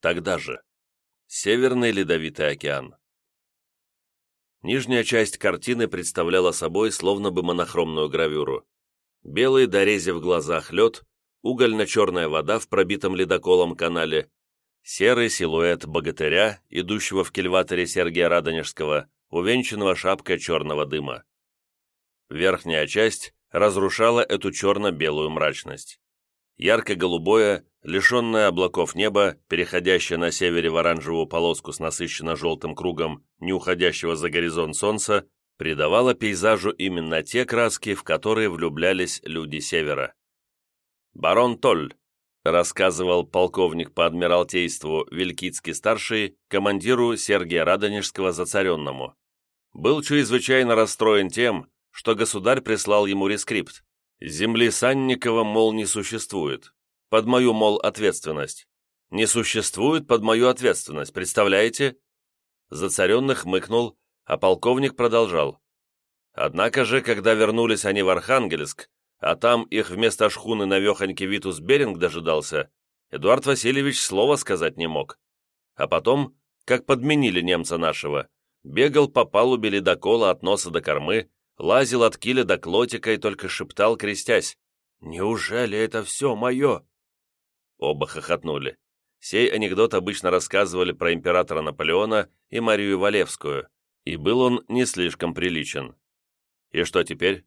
Тогда же. Северный Ледовитый океан. Нижняя часть картины представляла собой словно бы монохромную гравюру. Белый дорези в глазах лед, угольно-черная вода в пробитом ледоколом канале, серый силуэт богатыря, идущего в кильваторе Сергия Радонежского, увенчанного шапкой черного дыма. Верхняя часть разрушала эту черно-белую мрачность. Ярко-голубое, лишенное облаков небо, переходящее на севере в оранжевую полоску с насыщенно-желтым кругом, не уходящего за горизонт солнца, придавало пейзажу именно те краски, в которые влюблялись люди севера. «Барон Толь», — рассказывал полковник по адмиралтейству Вилькицкий-старший командиру Сергия Радонежского зацаренному, был чрезвычайно расстроен тем, что государь прислал ему рескрипт. Земли Санникова, мол, не существует. Под мою, мол, ответственность. Не существует под мою ответственность, представляете? Зацаренный хмыкнул, а полковник продолжал. Однако же, когда вернулись они в Архангельск, а там их вместо шхуны навехоньки Витус Беринг дожидался, Эдуард Васильевич слова сказать не мог. А потом, как подменили немца нашего, бегал по палубе ледокола от носа до кормы, лазил от киля до клотика и только шептал, крестясь. «Неужели это все мое?» Оба хохотнули. Сей анекдот обычно рассказывали про императора Наполеона и Марию Валевскую, и был он не слишком приличен. И что теперь?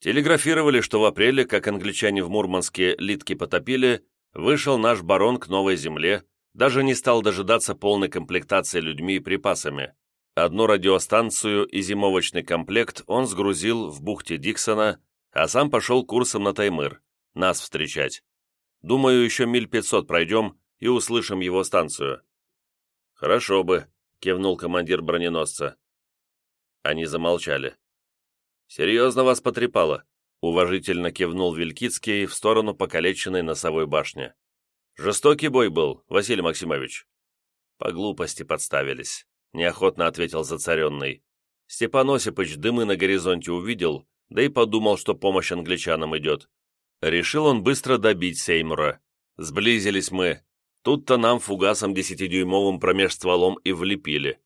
Телеграфировали, что в апреле, как англичане в Мурманске литки потопили, вышел наш барон к новой земле, даже не стал дожидаться полной комплектации людьми и припасами. Одну радиостанцию и зимовочный комплект он сгрузил в бухте Диксона, а сам пошел курсом на Таймыр, нас встречать. Думаю, еще миль пятьсот пройдем и услышим его станцию». «Хорошо бы», — кивнул командир броненосца. Они замолчали. «Серьезно вас потрепало», — уважительно кивнул Вилькицкий в сторону покалеченной носовой башни. «Жестокий бой был, Василий Максимович». «По глупости подставились», — неохотно ответил зацаренный. Степан Осипович дымы на горизонте увидел, да и подумал, что помощь англичанам идет. Решил он быстро добить Сеймура. Сблизились мы. Тут-то нам фугасом десятидюймовым промеж стволом и влепили.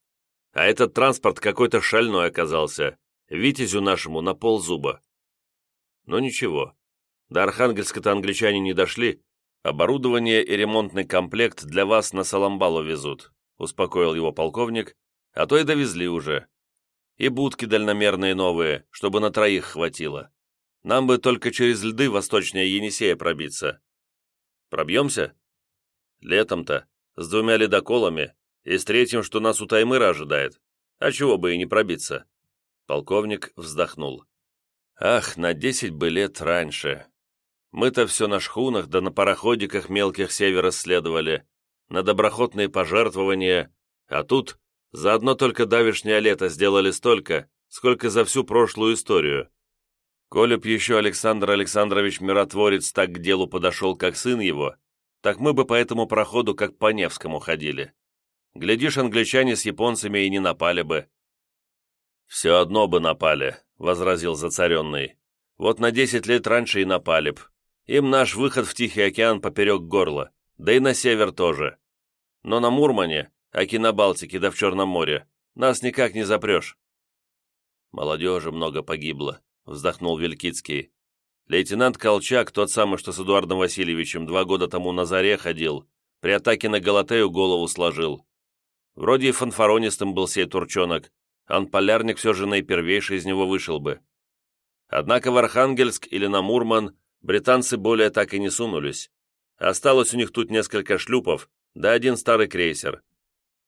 А этот транспорт какой-то шальной оказался. Витязю нашему на пол зуба. Но ничего. До Архангельска-то англичане не дошли. Оборудование и ремонтный комплект для вас на Саламбалу везут, успокоил его полковник, а то и довезли уже. И будки дальномерные новые, чтобы на троих хватило. Нам бы только через льды восточнее Енисея пробиться. Пробьемся? Летом-то, с двумя ледоколами, и с третьим, что нас у Таймыра ожидает. А чего бы и не пробиться? Полковник вздохнул. Ах, на десять бы лет раньше. Мы-то все на шхунах да на пароходиках мелких севера следовали, на доброходные пожертвования, а тут за одно только давешнее лето сделали столько, сколько за всю прошлую историю. Коля б еще Александр Александрович Миротворец так к делу подошел, как сын его, так мы бы по этому проходу, как по Невскому, ходили. Глядишь, англичане с японцами и не напали бы». «Все одно бы напали», — возразил зацаренный. «Вот на десять лет раньше и напали б. Им наш выход в Тихий океан поперек горла, да и на север тоже. Но на Мурмане, аки на Балтике да в Черном море, нас никак не запрешь». Молодежи много погибло, вздохнул Вилькицкий. Лейтенант Колчак, тот самый, что с Эдуардом Васильевичем два года тому на заре ходил, при атаке на Галатею голову сложил. Вроде и фанфаронистым был сей турчонок, ан полярник все же наипервейший из него вышел бы. Однако в Архангельск или на Мурман британцы более так и не сунулись. Осталось у них тут несколько шлюпов, да один старый крейсер.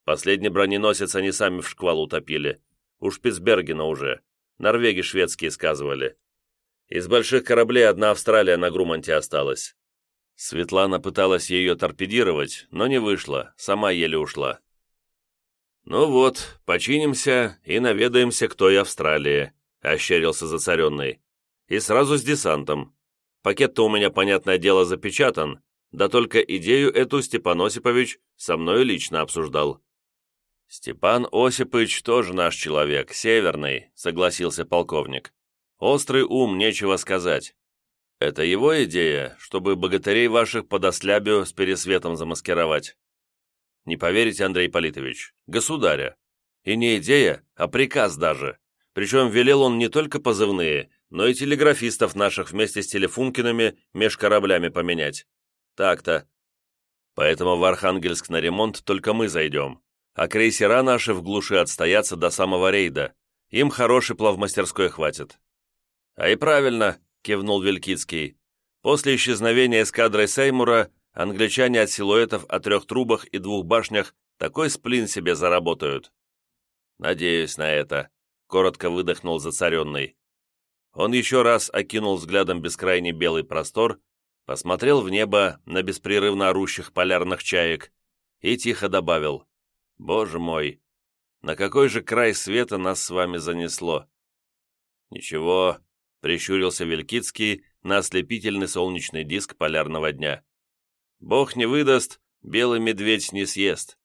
Последний броненосец они сами в шквал утопили. У Шпицбергена уже. Норвеги шведские сказывали. Из больших кораблей одна Австралия на Груманте осталась. Светлана пыталась ее торпедировать, но не вышло, сама еле ушла. «Ну вот, починимся и наведаемся к той Австралии», — ощерился зацаренный. «И сразу с десантом. Пакет-то у меня, понятное дело, запечатан, да только идею эту Степан Осипович со мною лично обсуждал». «Степан Осипович тоже наш человек, северный», — согласился полковник. «Острый ум, нечего сказать. Это его идея, чтобы богатырей ваших под ослябью с пересветом замаскировать». Не поверите, Андрей Политович, государя. И не идея, а приказ даже. Причем велел он не только позывные, но и телеграфистов наших вместе с телефункинами меж кораблями поменять. Так-то. Поэтому в Архангельск на ремонт только мы зайдем, а крейсера наши в глуши отстоятся до самого рейда. Им хорошей плавмастерской хватит». «А и правильно», — кивнул Вилькицкий. «После исчезновения эскадры Сеймура англичане от силуэтов о трех трубах и двух башнях такой сплин себе заработают». «Надеюсь на это», — коротко выдохнул зацаренный. Он еще раз окинул взглядом бескрайний белый простор, посмотрел в небо на беспрерывно орущих полярных чаек и тихо добавил «Боже мой, на какой же край света нас с вами занесло?» «Ничего», — прищурился Вилькицкий на ослепительный солнечный диск полярного дня. «Бог не выдаст, белый медведь не съест.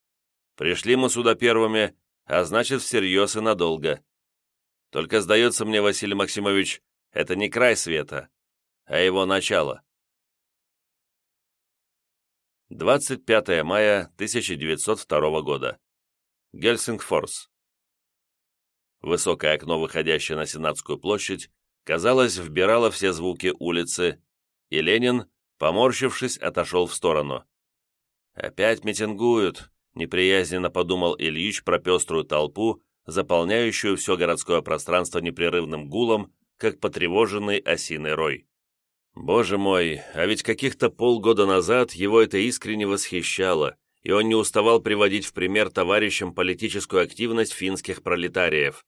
Пришли мы сюда первыми, а значит, всерьез и надолго. Только, сдается мне, Василий Максимович, это не край света, а его начало. 25 мая 1902 года. Гельсингфорс. Высокое окно, выходящее на Сенатскую площадь, казалось, вбирало все звуки улицы, и Ленин, поморщившись, отошел в сторону. «Опять митингуют», — неприязненно подумал Ильич про пеструю толпу, заполняющую все городское пространство непрерывным гулом, как потревоженный осиный рой. Боже мой, а ведь каких-то полгода назад его это искренне восхищало, и он не уставал приводить в пример товарищам политическую активность финских пролетариев.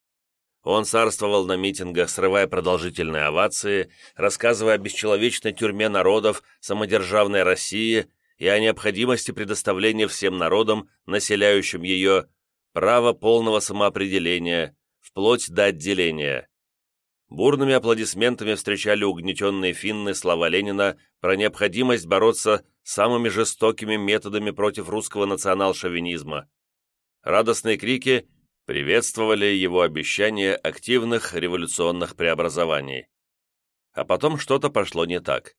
Он царствовал на митингах, срывая продолжительные овации, рассказывая о бесчеловечной тюрьме народов самодержавной России и о необходимости предоставления всем народам, населяющим ее, право полного самоопределения, вплоть до отделения. Бурными аплодисментами встречали угнетенные финны слова Ленина про необходимость бороться самыми жестокими методами против русского национал-шовинизма. Радостные крики приветствовали его обещание активных революционных преобразований. А потом что-то пошло не так.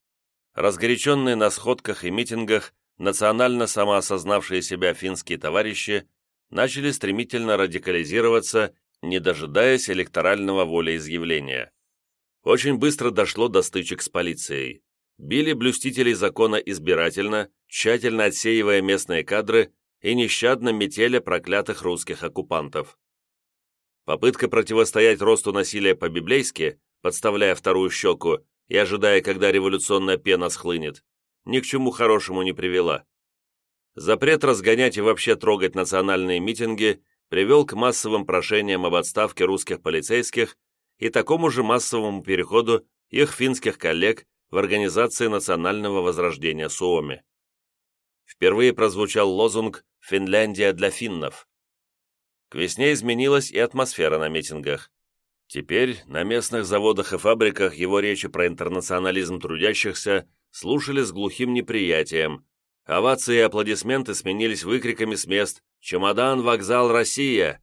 Разгоряченные на сходках и митингах национально самоосознавшие себя финские товарищи начали стремительно радикализироваться, не дожидаясь электорального волеизъявления. Очень быстро дошло до стычек с полицией. Били блюстителей закона избирательно, тщательно отсеивая местные кадры и нещадно метели проклятых русских оккупантов. Попытка противостоять росту насилия по-библейски, подставляя вторую щеку и ожидая, когда революционная пена схлынет, ни к чему хорошему не привела. Запрет разгонять и вообще трогать национальные митинги привел к массовым прошениям об отставке русских полицейских и такому же массовому переходу их финских коллег в Организации национального возрождения Суоми. Впервые прозвучал лозунг «Финляндия для финнов». К весне изменилась и атмосфера на митингах. Теперь на местных заводах и фабриках его речи про интернационализм трудящихся слушали с глухим неприятием, Овации и аплодисменты сменились выкриками с мест «Чемодан, вокзал, Россия!».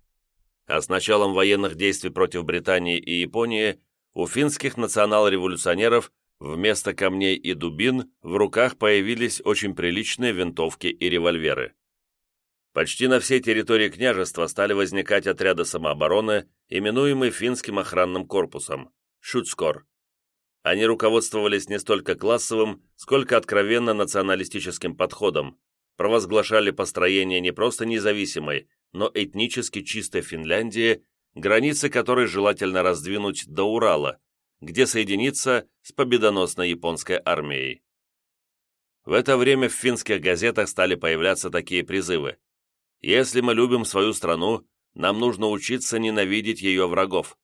А с началом военных действий против Британии и Японии у финских национал-революционеров вместо камней и дубин в руках появились очень приличные винтовки и револьверы. Почти на всей территории княжества стали возникать отряды самообороны, именуемые финским охранным корпусом – «Шутскор». Они руководствовались не столько классовым, сколько откровенно националистическим подходом, провозглашали построение не просто независимой, но этнически чистой Финляндии, границы которой желательно раздвинуть до Урала, где соединиться с победоносной японской армией. В это время в финских газетах стали появляться такие призывы. «Если мы любим свою страну, нам нужно учиться ненавидеть ее врагов.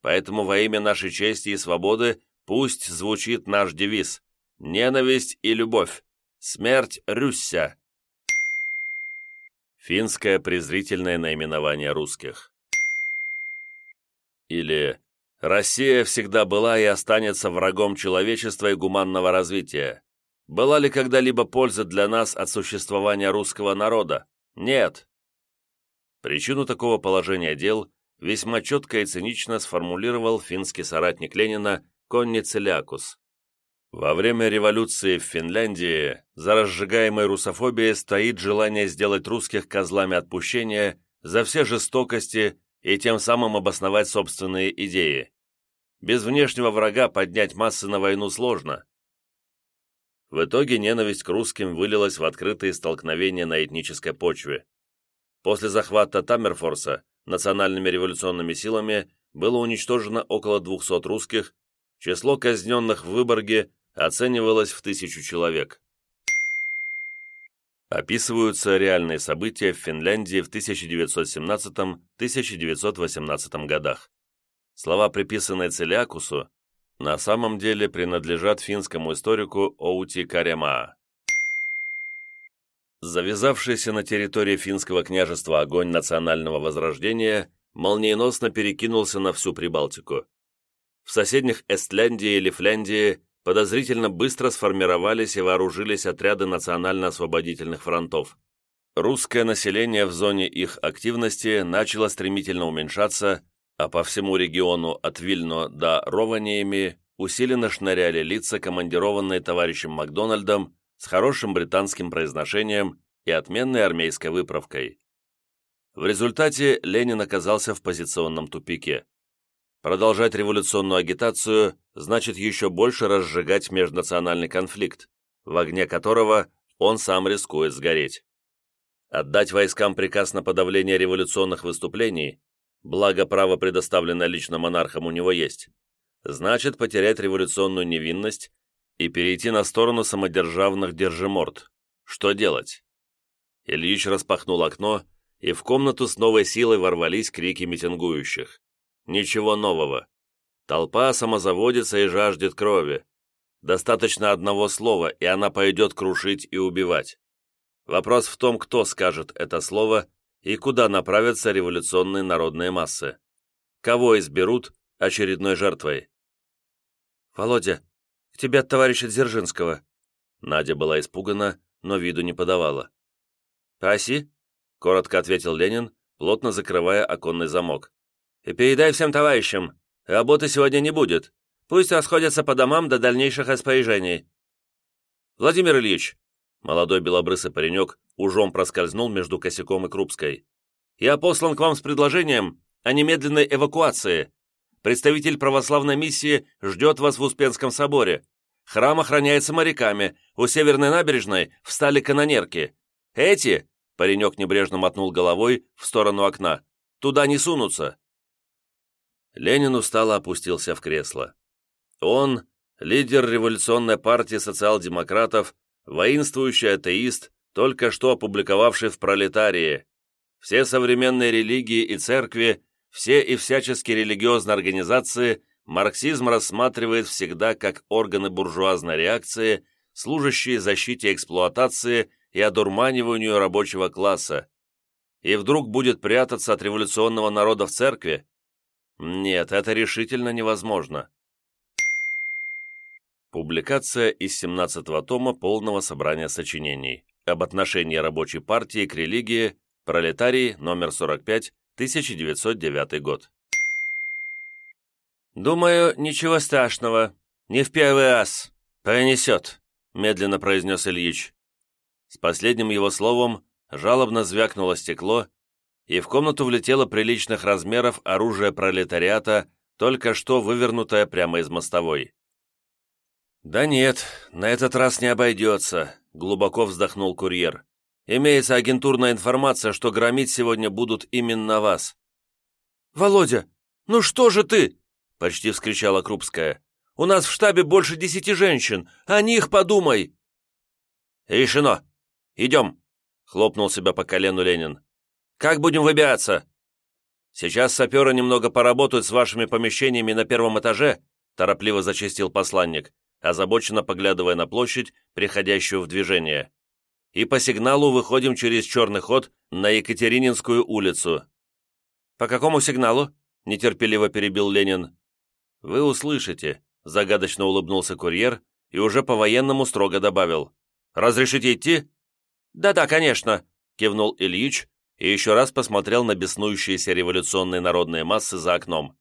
Поэтому во имя нашей чести и свободы Пусть звучит наш девиз «Ненависть и любовь. Смерть Рюсся». Финское презрительное наименование русских. Или «Россия всегда была и останется врагом человечества и гуманного развития. Была ли когда-либо польза для нас от существования русского народа? Нет». Причину такого положения дел весьма четко и цинично сформулировал финский соратник Ленина Конни Целиакус. Во время революции в Финляндии за разжигаемой русофобией стоит желание сделать русских козлами отпущения за все жестокости и тем самым обосновать собственные идеи. Без внешнего врага поднять массы на войну сложно. В итоге ненависть к русским вылилась в открытые столкновения на этнической почве. После захвата Таммерфорса национальными революционными силами было уничтожено около 200 русских, число казненных в Выборге оценивалось в тысячу человек. Описываются реальные события в Финляндии в 1917-1918 годах. Слова, приписанные Целиакусу, на самом деле принадлежат финскому историку Оути Каремаа. Завязавшийся на территории финского княжества огонь национального возрождения молниеносно перекинулся на всю Прибалтику. В соседних Эстляндии и Лифляндии подозрительно быстро сформировались и вооружились отряды национально-освободительных фронтов. Русское население в зоне их активности начало стремительно уменьшаться, а по всему региону от Вильно до Рованиями усиленно шныряли лица, командированные товарищем Макдональдом с хорошим британским произношением и отменной армейской выправкой. В результате Ленин оказался в позиционном тупике. Продолжать революционную агитацию значит еще больше разжигать межнациональный конфликт, в огне которого он сам рискует сгореть. Отдать войскам приказ на подавление революционных выступлений, благо право, предоставленное лично монархам, у него есть, значит потерять революционную невинность и перейти на сторону самодержавных держиморд. Что делать? Ильич распахнул окно и в комнату с новой силой ворвались крики митингующих. Ничего нового. Толпа самозаводится и жаждет крови. Достаточно одного слова, и она пойдет крушить и убивать. Вопрос в том, кто скажет это слово и куда направятся революционные народные массы. Кого изберут очередной жертвой? «Володя, к тебе от товарища Дзержинского». Надя была испугана, но виду не подавала. «Проси», — коротко ответил Ленин, плотно закрывая оконный замок. «И передай всем товарищам, работы сегодня не будет. Пусть расходятся по домам до дальнейших распоряжений». «Владимир Ильич», — молодой белобрысый паренек ужом проскользнул между Косяком и Крупской, «я послан к вам с предложением о немедленной эвакуации. Представитель православной миссии ждет вас в Успенском соборе. Храм охраняется моряками, у северной набережной встали канонерки. Эти Паренек небрежно мотнул головой в сторону окна. «Туда не сунутся!» Ленин устало опустился в кресло. Он, лидер революционной партии социал-демократов, воинствующий атеист, только что опубликовавший в «Пролетарии». Все современные религии и церкви, все и всяческие религиозные организации марксизм рассматривает всегда как органы буржуазной реакции, служащие защите эксплуатации и одурманиванию рабочего класса, и вдруг будет прятаться от революционного народа в церкви? Нет, это решительно невозможно. Публикация из 17-го тома полного собрания сочинений об отношении рабочей партии к религии, пролетарий, номер 45, 1909 год. «Думаю, ничего страшного. Не в первый раз. Пронесет», — медленно произнес Ильич. С последним его словом жалобно звякнуло стекло, и в комнату влетело приличных размеров оружие пролетариата, только что вывернутое прямо из мостовой. «Да нет, на этот раз не обойдется», — глубоко вздохнул курьер. «Имеется агентурная информация, что громить сегодня будут именно вас». «Володя, ну что же ты?» — почти вскричала Крупская. «У нас в штабе больше десяти женщин. О них подумай!» «Решено!» «Идем!» — хлопнул себя по колену Ленин. «Как будем выбираться?» «Сейчас саперы немного поработают с вашими помещениями на первом этаже», торопливо зачистил посланник, озабоченно поглядывая на площадь, приходящую в движение. «И по сигналу выходим через черный ход на Екатерининскую улицу». «По какому сигналу?» — нетерпеливо перебил Ленин. «Вы услышите», — загадочно улыбнулся курьер и уже по-военному строго добавил. «Разрешите идти?» «Да-да, конечно», — кивнул Ильич и еще раз посмотрел на беснующиеся революционные народные массы за окном.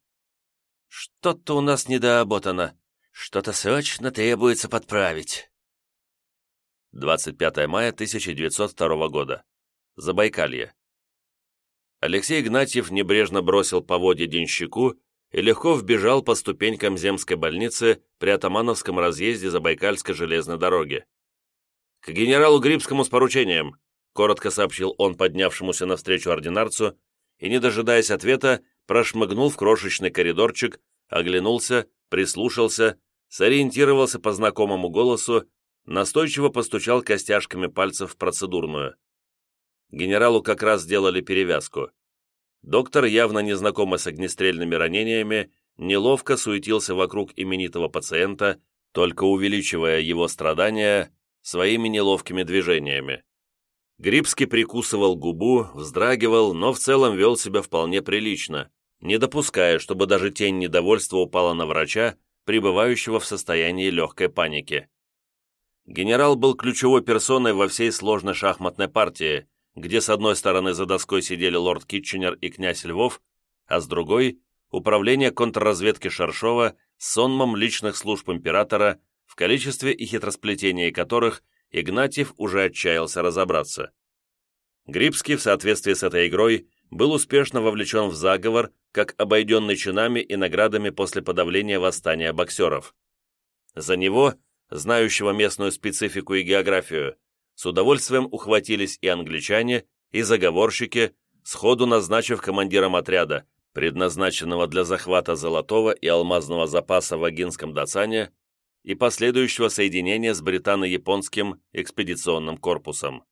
«Что-то у нас недооботано. Что-то срочно требуется подправить. 25 мая 1902 года. Забайкалье. Алексей Игнатьев небрежно бросил по воде денщику и легко вбежал по ступенькам земской больницы при Атамановском разъезде Забайкальской железной дороги. «К генералу Грибскому с поручением», — коротко сообщил он поднявшемуся навстречу ординарцу, и, не дожидаясь ответа, прошмыгнул в крошечный коридорчик, оглянулся, прислушался, сориентировался по знакомому голосу, настойчиво постучал костяшками пальцев в процедурную. Генералу как раз сделали перевязку. Доктор, явно незнакомый с огнестрельными ранениями, неловко суетился вокруг именитого пациента, только увеличивая его страдания своими неловкими движениями. Грибский прикусывал губу, вздрагивал, но в целом вел себя вполне прилично, не допуская, чтобы даже тень недовольства упала на врача, пребывающего в состоянии легкой паники. Генерал был ключевой персоной во всей сложной шахматной партии, где с одной стороны за доской сидели лорд Китченер и князь Львов, а с другой – управление контрразведки Шаршова с сонмом личных служб императора, в количестве и хитросплетении которых Игнатьев уже отчаялся разобраться. Грибский в соответствии с этой игрой был успешно вовлечен в заговор, как обойденный чинами и наградами после подавления восстания боксеров. За него, знающего местную специфику и географию, с удовольствием ухватились и англичане, и заговорщики, сходу назначив командиром отряда, предназначенного для захвата золотого и алмазного запаса в Агинском Дацане и последующего соединения с британо-японским экспедиционным корпусом.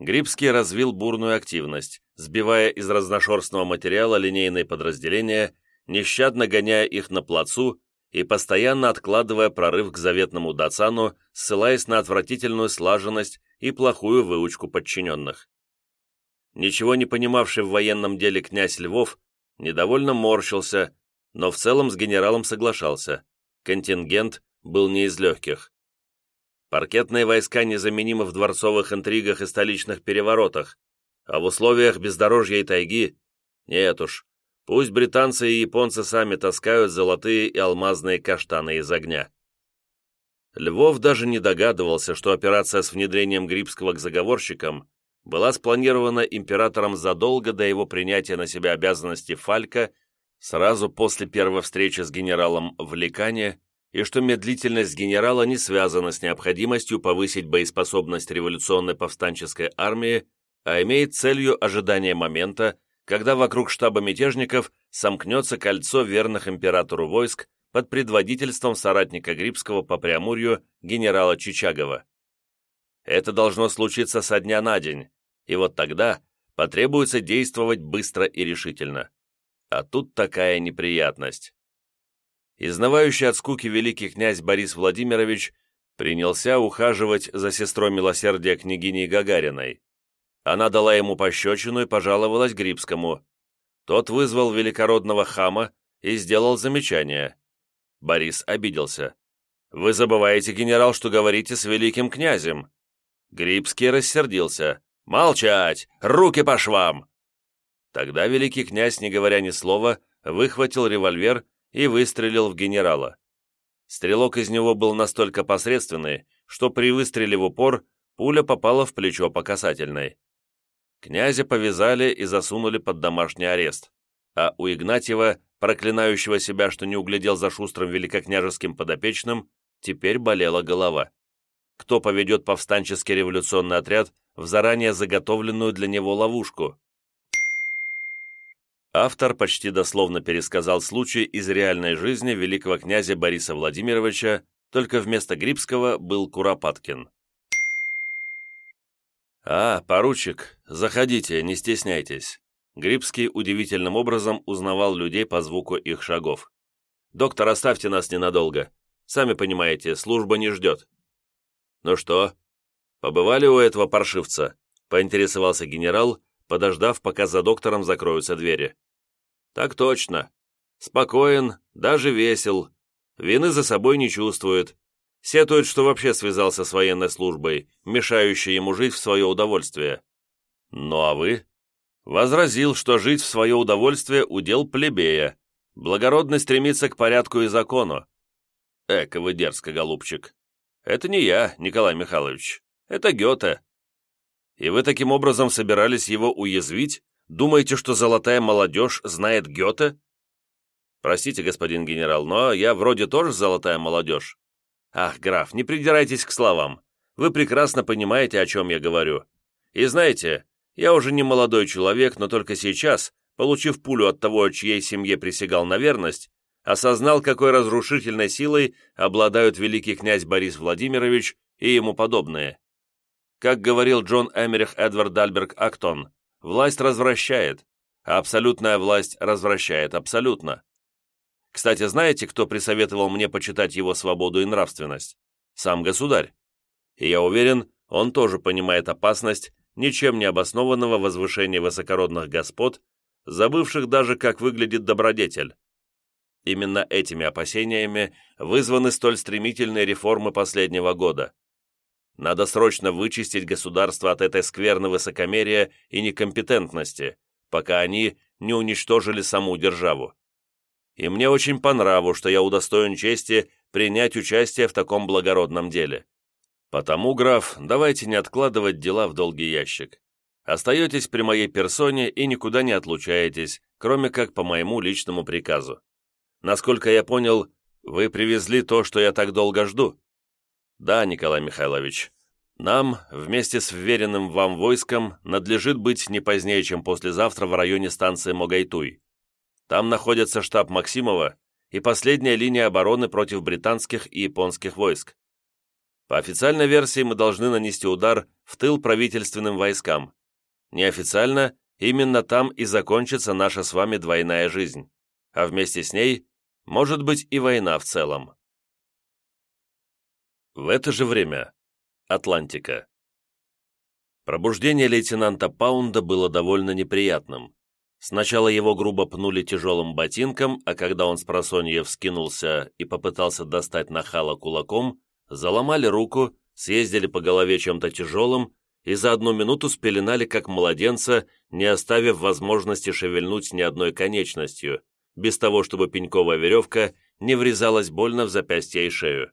Грибский развил бурную активность, сбивая из разношерстного материала линейные подразделения, нещадно гоняя их на плацу и постоянно откладывая прорыв к заветному Дацану, ссылаясь на отвратительную слаженность и плохую выучку подчиненных. Ничего не понимавший в военном деле князь Львов недовольно морщился, но в целом с генералом соглашался. Контингент был не из легких. Паркетные войска незаменимы в дворцовых интригах и столичных переворотах, а в условиях бездорожья и тайги нет уж, Пусть британцы и японцы сами таскают золотые и алмазные каштаны из огня. Львов даже не догадывался, что операция с внедрением Грибского к заговорщикам была спланирована императором задолго до его принятия на себя обязанности Фалька сразу после первой встречи с генералом в Ликане, и что медлительность генерала не связана с необходимостью повысить боеспособность революционной повстанческой армии, а имеет целью ожидания момента, когда вокруг штаба мятежников сомкнется кольцо верных императору войск под предводительством соратника Грибского по Преамурью генерала Чичагова. Это должно случиться со дня на день, и вот тогда потребуется действовать быстро и решительно. А тут такая неприятность. Изнывающий от скуки великий князь Борис Владимирович принялся ухаживать за сестрой милосердия княгиней Гагариной. Она дала ему пощечину и пожаловалась Грибскому. Тот вызвал великородного хама и сделал замечание. Борис обиделся. «Вы забываете, генерал, что говорите с великим князем». Грибский рассердился. «Молчать! Руки по швам!» Тогда великий князь, не говоря ни слова, выхватил револьвер и выстрелил в генерала. Стрелок из него был настолько посредственный, что при выстреле в упор пуля попала в плечо по касательной. Князя повязали и засунули под домашний арест, а у Игнатьева, проклинающего себя, что не углядел за шустрым великокняжеским подопечным, теперь болела голова. Кто поведет повстанческий революционный отряд в заранее заготовленную для него ловушку? Автор почти дословно пересказал случай из реальной жизни великого князя Бориса Владимировича, только вместо Грибского был Куропаткин. «А, поручик, заходите, не стесняйтесь». Грибский удивительным образом узнавал людей по звуку их шагов. «Доктор, оставьте нас ненадолго. Сами понимаете, служба не ждет». «Ну что, побывали у этого паршивца?» — поинтересовался генерал, подождав, пока за доктором закроются двери. «Так точно. Спокоен, даже весел. Вины за собой не чувствует. Сетует, что вообще связался с военной службой, мешающей ему жить в свое удовольствие. Ну а вы? Возразил, что жить в свое удовольствие удел плебея. Благородный стремится к порядку и закону. Эка вы дерзко, голубчик. Это не я, Николай Михайлович. Это Гёте. И вы таким образом собирались его уязвить? Думаете, что золотая молодежь знает Гёте? Простите, господин генерал, но я вроде тоже золотая молодежь. Ах, граф, не придирайтесь к словам. Вы прекрасно понимаете, о чем я говорю. И знаете, я уже не молодой человек, но только сейчас, получив пулю от того, чьей семье присягал на верность, осознал, какой разрушительной силой обладают великий князь Борис Владимирович и ему подобные. Как говорил Джон Эмерих Эдвард Дальберг Актон, власть развращает, а абсолютная власть развращает абсолютно. Кстати, знаете, кто присоветовал мне почитать его свободу и нравственность? Сам государь. И я уверен, он тоже понимает опасность ничем не обоснованного возвышения высокородных господ, забывших даже, как выглядит добродетель. Именно этими опасениями вызваны столь стремительные реформы последнего года. Надо срочно вычистить государство от этой скверны высокомерия и некомпетентности, пока они не уничтожили саму державу. И мне очень по нраву, что я удостоен чести принять участие в таком благородном деле. Потому, граф, давайте не откладывать дела в долгий ящик. Остаетесь при моей персоне и никуда не отлучаетесь, кроме как по моему личному приказу. Насколько я понял, вы привезли то, что я так долго жду?» «Да, Николай Михайлович. Нам, вместе с вверенным вам войском, надлежит быть не позднее, чем послезавтра в районе станции Могайтуй. Там находится штаб Максимова и последняя линия обороны против британских и японских войск. По официальной версии мы должны нанести удар в тыл правительственным войскам. Неофициально, именно там и закончится наша с вами двойная жизнь, а вместе с ней может быть и война в целом. В это же время. Атлантика. Пробуждение лейтенанта Паунда было довольно неприятным. Сначала его грубо пнули тяжелым ботинком, а когда он с просонья вскинулся и попытался достать нахала кулаком, заломали руку, съездили по голове чем-то тяжелым и за одну минуту спеленали как младенца, не оставив возможности шевельнуть ни одной конечностью, без того, чтобы пеньковая веревка не врезалась больно в запястье и шею.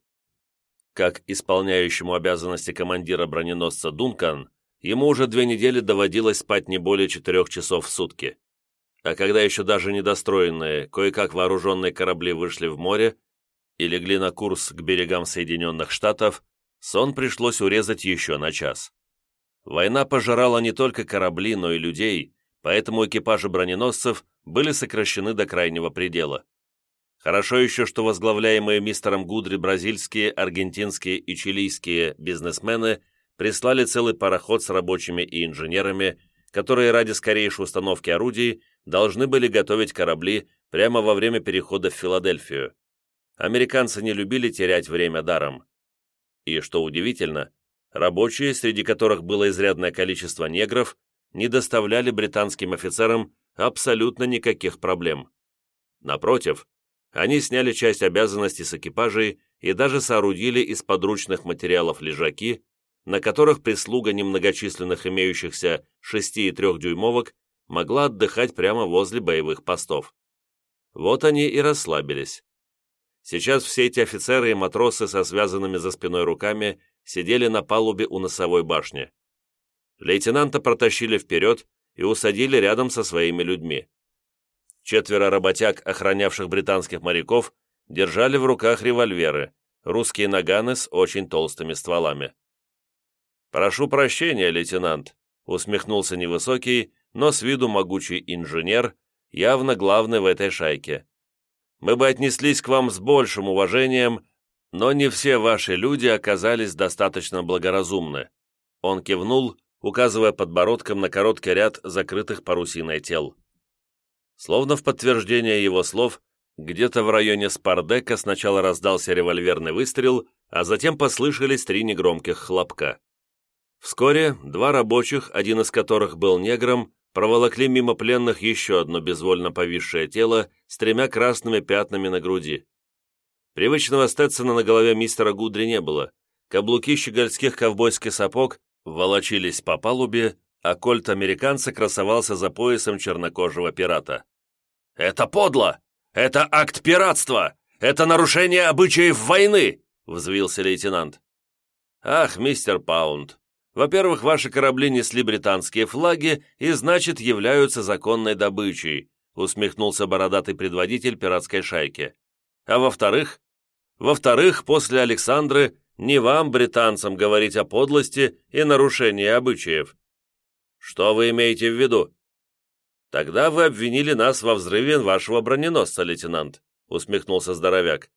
Как исполняющему обязанности командира броненосца Дункан, ему уже две недели доводилось спать не более четырех часов в сутки. А когда еще даже недостроенные, кое-как вооруженные корабли вышли в море и легли на курс к берегам Соединенных Штатов, сон пришлось урезать еще на час. Война пожирала не только корабли, но и людей, поэтому экипажи броненосцев были сокращены до крайнего предела. Хорошо еще, что возглавляемые мистером Гудри бразильские, аргентинские и чилийские бизнесмены прислали целый пароход с рабочими и инженерами, которые ради скорейшей установки орудий должны были готовить корабли прямо во время перехода в Филадельфию. Американцы не любили терять время даром. И, что удивительно, рабочие, среди которых было изрядное количество негров, не доставляли британским офицерам абсолютно никаких проблем. Напротив, они сняли часть обязанностей с экипажей и даже соорудили из подручных материалов лежаки, на которых прислуга немногочисленных имеющихся 6 и 3 дюймовок могла отдыхать прямо возле боевых постов. Вот они и расслабились. Сейчас все эти офицеры и матросы со связанными за спиной руками сидели на палубе у носовой башни. Лейтенанта протащили вперед и усадили рядом со своими людьми. Четверо работяг, охранявших британских моряков, держали в руках револьверы, русские наганы с очень толстыми стволами. «Прошу прощения, лейтенант», — усмехнулся невысокий, но с виду могучий инженер, явно главный в этой шайке. «Мы бы отнеслись к вам с большим уважением, но не все ваши люди оказались достаточно благоразумны». Он кивнул, указывая подбородком на короткий ряд закрытых парусиной тел. Словно в подтверждение его слов, где-то в районе Спардека сначала раздался револьверный выстрел, а затем послышались три негромких хлопка. Вскоре два рабочих, один из которых был негром, проволокли мимо пленных еще одно безвольно повисшее тело с тремя красными пятнами на груди. Привычного Стетсона на голове мистера Гудри не было. Каблуки щегольских ковбойских сапог волочились по палубе, а кольт американца красовался за поясом чернокожего пирата. «Это подло! Это акт пиратства! Это нарушение обычаев войны!» — взвился лейтенант. «Ах, мистер Паунд, во-первых, ваши корабли несли британские флаги и, значит, являются законной добычей», усмехнулся бородатый предводитель пиратской шайки. «А во-вторых? Во-вторых, после Александры не вам, британцам, говорить о подлости и нарушении обычаев. Что вы имеете в виду? Тогда вы обвинили нас во взрыве вашего броненосца, лейтенант, усмехнулся здоровяк.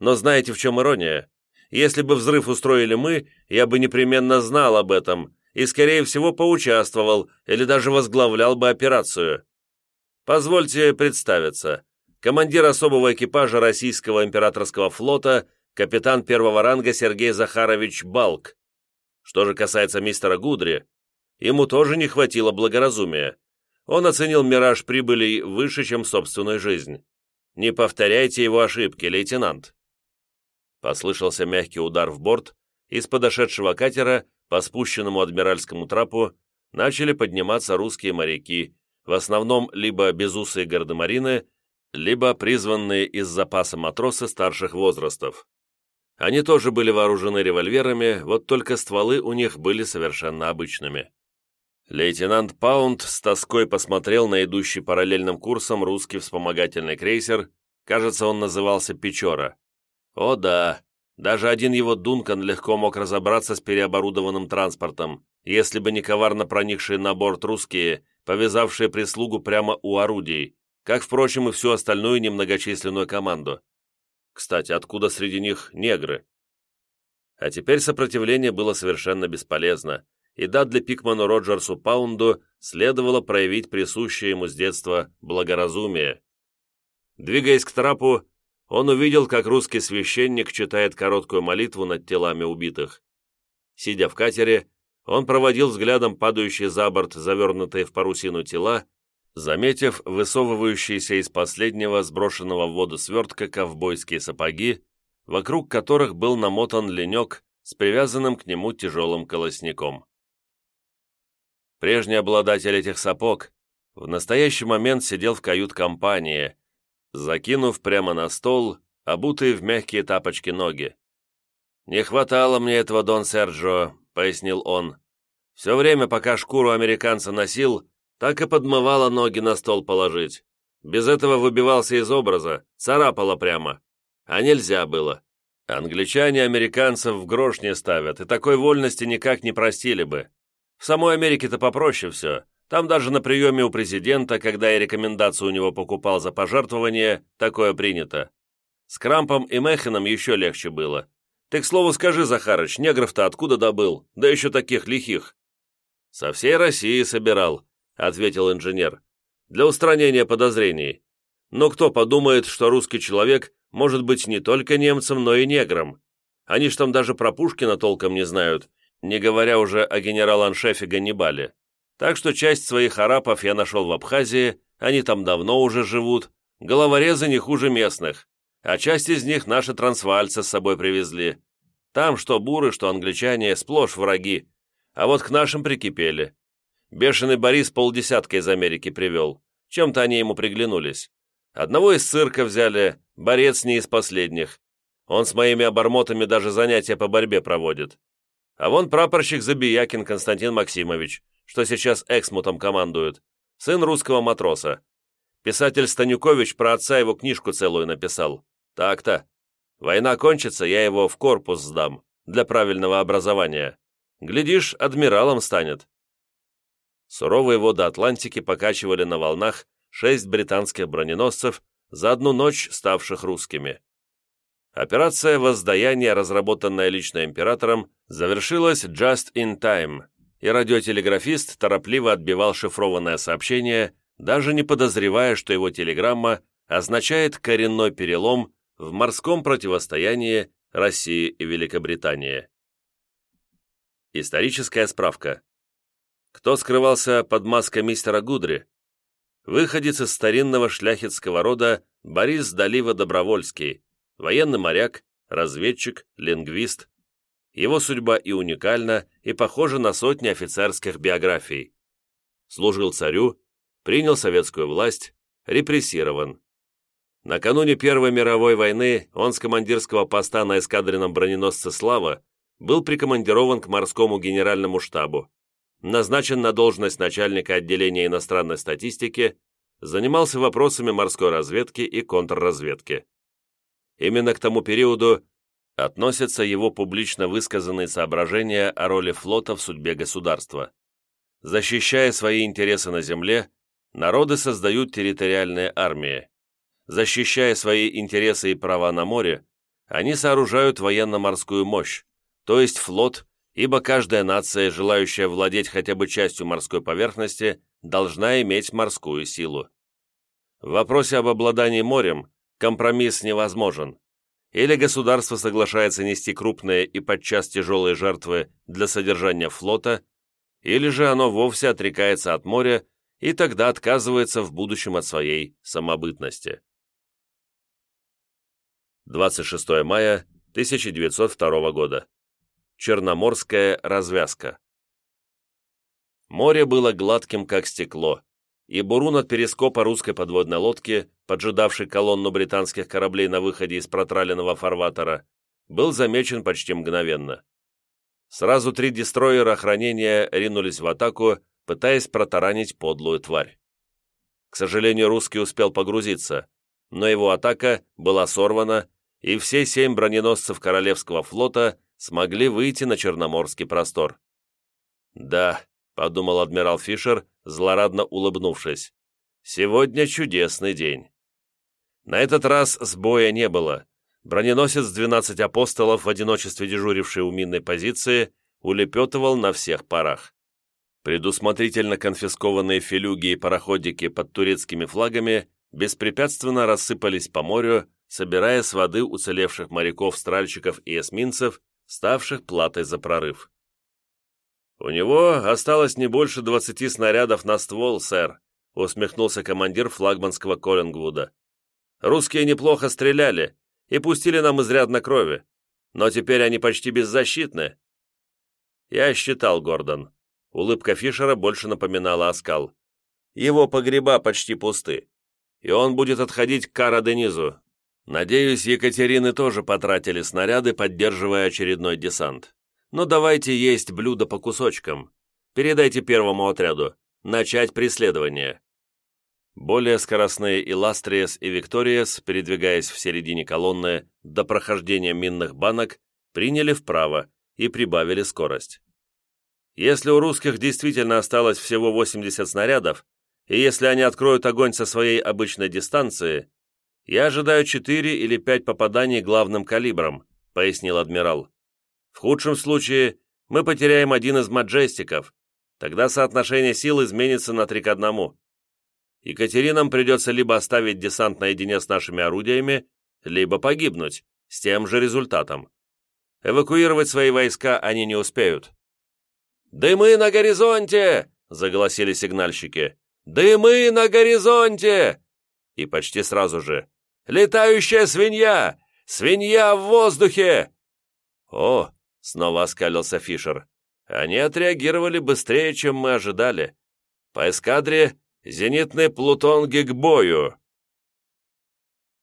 Но знаете, в чем ирония? Если бы взрыв устроили мы, я бы непременно знал об этом и, скорее всего, поучаствовал или даже возглавлял бы операцию. Позвольте представиться. Командир особого экипажа российского императорского флота, капитан первого ранга Сергей Захарович Балк. Что же касается мистера Гудри, ему тоже не хватило благоразумия. Он оценил мираж прибылей выше, чем собственную жизнь. Не повторяйте его ошибки, лейтенант. Послышался мягкий удар в борт, из подошедшего катера по спущенному адмиральскому трапу начали подниматься русские моряки, в основном либо безусые гардемарины, либо призванные из запаса матросы старших возрастов. Они тоже были вооружены револьверами, вот только стволы у них были совершенно обычными. Лейтенант Паунд с тоской посмотрел на идущий параллельным курсом русский вспомогательный крейсер, кажется, он назывался «Печора», о да, даже один его Дункан легко мог разобраться с переоборудованным транспортом, если бы не коварно проникшие на борт русские, повязавшие прислугу прямо у орудий, как, впрочем, и всю остальную немногочисленную команду. Кстати, откуда среди них негры? А теперь сопротивление было совершенно бесполезно, и Дадли Пикману Роджерсу Паунду следовало проявить присущее ему с детства благоразумие. Двигаясь к трапу, он увидел, как русский священник читает короткую молитву над телами убитых. Сидя в катере, он проводил взглядом падающие за борт завернутые в парусину тела, заметив высовывающиеся из последнего сброшенного в воду свертка ковбойские сапоги, вокруг которых был намотан ленек с привязанным к нему тяжелым колосником. Прежний обладатель этих сапог в настоящий момент сидел в кают-компании, закинув прямо на стол, обутые в мягкие тапочки ноги. «Не хватало мне этого, Дон Серджо», — пояснил он. «Все время, пока шкуру американца носил, так и подмывало ноги на стол положить. Без этого выбивался из образа, царапало прямо. А нельзя было. Англичане американцев в грош не ставят, и такой вольности никак не простили бы. В самой Америке-то попроще все. Там даже на приеме у президента, когда я рекомендацию у него покупал за пожертвование, такое принято. С Крампом и Мехином еще легче было. Ты, к слову, скажи, Захарыч, негров-то откуда добыл? Да еще таких лихих. Со всей России собирал, ответил инженер. Для устранения подозрений. Но кто подумает, что русский человек может быть не только немцем, но и негром? Они ж там даже про Пушкина толком не знают, не говоря уже о генерал-аншефе Ганнибале. Так что часть своих арапов я нашел в Абхазии, они там давно уже живут, головорезы не хуже местных, а часть из них наши трансвальцы с собой привезли. Там что буры, что англичане, сплошь враги, а вот к нашим прикипели. Бешеный Борис полдесятка из Америки привел, чем-то они ему приглянулись. Одного из цирка взяли, борец не из последних. Он с моими обормотами даже занятия по борьбе проводит. А вон прапорщик Забиякин Константин Максимович, что сейчас Эксмутом командует, сын русского матроса. Писатель Станюкович про отца его книжку целую написал. Так-то. Война кончится, я его в корпус сдам, для правильного образования. Глядишь, адмиралом станет. Суровые воды Атлантики покачивали на волнах шесть британских броненосцев, за одну ночь ставших русскими. Операция «Воздаяние», разработанная лично императором, завершилась just in time, и радиотелеграфист торопливо отбивал шифрованное сообщение, даже не подозревая, что его телеграмма означает коренной перелом в морском противостоянии России и Великобритании. Историческая справка. Кто скрывался под маской мистера Гудри? Выходец из старинного шляхетского рода Борис Далива-Добровольский, военный моряк, разведчик, лингвист, его судьба и уникальна, и похожа на сотни офицерских биографий. Служил царю, принял советскую власть, репрессирован. Накануне Первой мировой войны он с командирского поста на эскадренном броненосце «Слава» был прикомандирован к морскому генеральному штабу, назначен на должность начальника отделения иностранной статистики, занимался вопросами морской разведки и контрразведки. Именно к тому периоду относятся его публично высказанные соображения о роли флота в судьбе государства. Защищая свои интересы на земле, народы создают территориальные армии. Защищая свои интересы и права на море, они сооружают военно-морскую мощь, то есть флот, ибо каждая нация, желающая владеть хотя бы частью морской поверхности, должна иметь морскую силу. В вопросе об обладании морем компромисс невозможен. Или государство соглашается нести крупные и подчас тяжелые жертвы для содержания флота, или же оно вовсе отрекается от моря и тогда отказывается в будущем от своей самобытности. 26 мая 1902 года. Черноморская развязка. Море было гладким, как стекло, и бурун от перископа русской подводной лодки, поджидавшей колонну британских кораблей на выходе из протраленного фарватера, был замечен почти мгновенно. Сразу три дестроера охранения ринулись в атаку, пытаясь протаранить подлую тварь. К сожалению, русский успел погрузиться, но его атака была сорвана, и все семь броненосцев Королевского флота смогли выйти на Черноморский простор. «Да», — подумал адмирал Фишер, злорадно улыбнувшись, «сегодня чудесный день». На этот раз сбоя не было. Броненосец «12 апостолов», в одиночестве дежуривший у минной позиции, улепетывал на всех парах. Предусмотрительно конфискованные филюги и пароходики под турецкими флагами беспрепятственно рассыпались по морю, собирая с воды уцелевших моряков-стральщиков и эсминцев ставших платой за прорыв. «У него осталось не больше двадцати снарядов на ствол, сэр», усмехнулся командир флагманского Коллингвуда. «Русские неплохо стреляли и пустили нам изрядно крови, но теперь они почти беззащитны». «Я считал, Гордон». Улыбка Фишера больше напоминала оскал. «Его погреба почти пусты, и он будет отходить к Кара-Денизу, Надеюсь, Екатерины тоже потратили снаряды, поддерживая очередной десант. Но давайте есть блюдо по кусочкам. Передайте первому отряду. Начать преследование. Более скоростные Иластриес и Викториес, передвигаясь в середине колонны до прохождения минных банок, приняли вправо и прибавили скорость. Если у русских действительно осталось всего 80 снарядов, и если они откроют огонь со своей обычной дистанции, «Я ожидаю четыре или пять попаданий главным калибром», — пояснил адмирал. «В худшем случае мы потеряем один из маджестиков. Тогда соотношение сил изменится на три к одному. Екатеринам придется либо оставить десант наедине с нашими орудиями, либо погибнуть, с тем же результатом. Эвакуировать свои войска они не успеют». «Дымы на горизонте!» — заголосили сигнальщики. «Дымы на горизонте!» и почти сразу же «Летающая свинья! Свинья в воздухе!» «О!» — снова оскалился Фишер. «Они отреагировали быстрее, чем мы ожидали. По эскадре зенитный плутонги к бою!»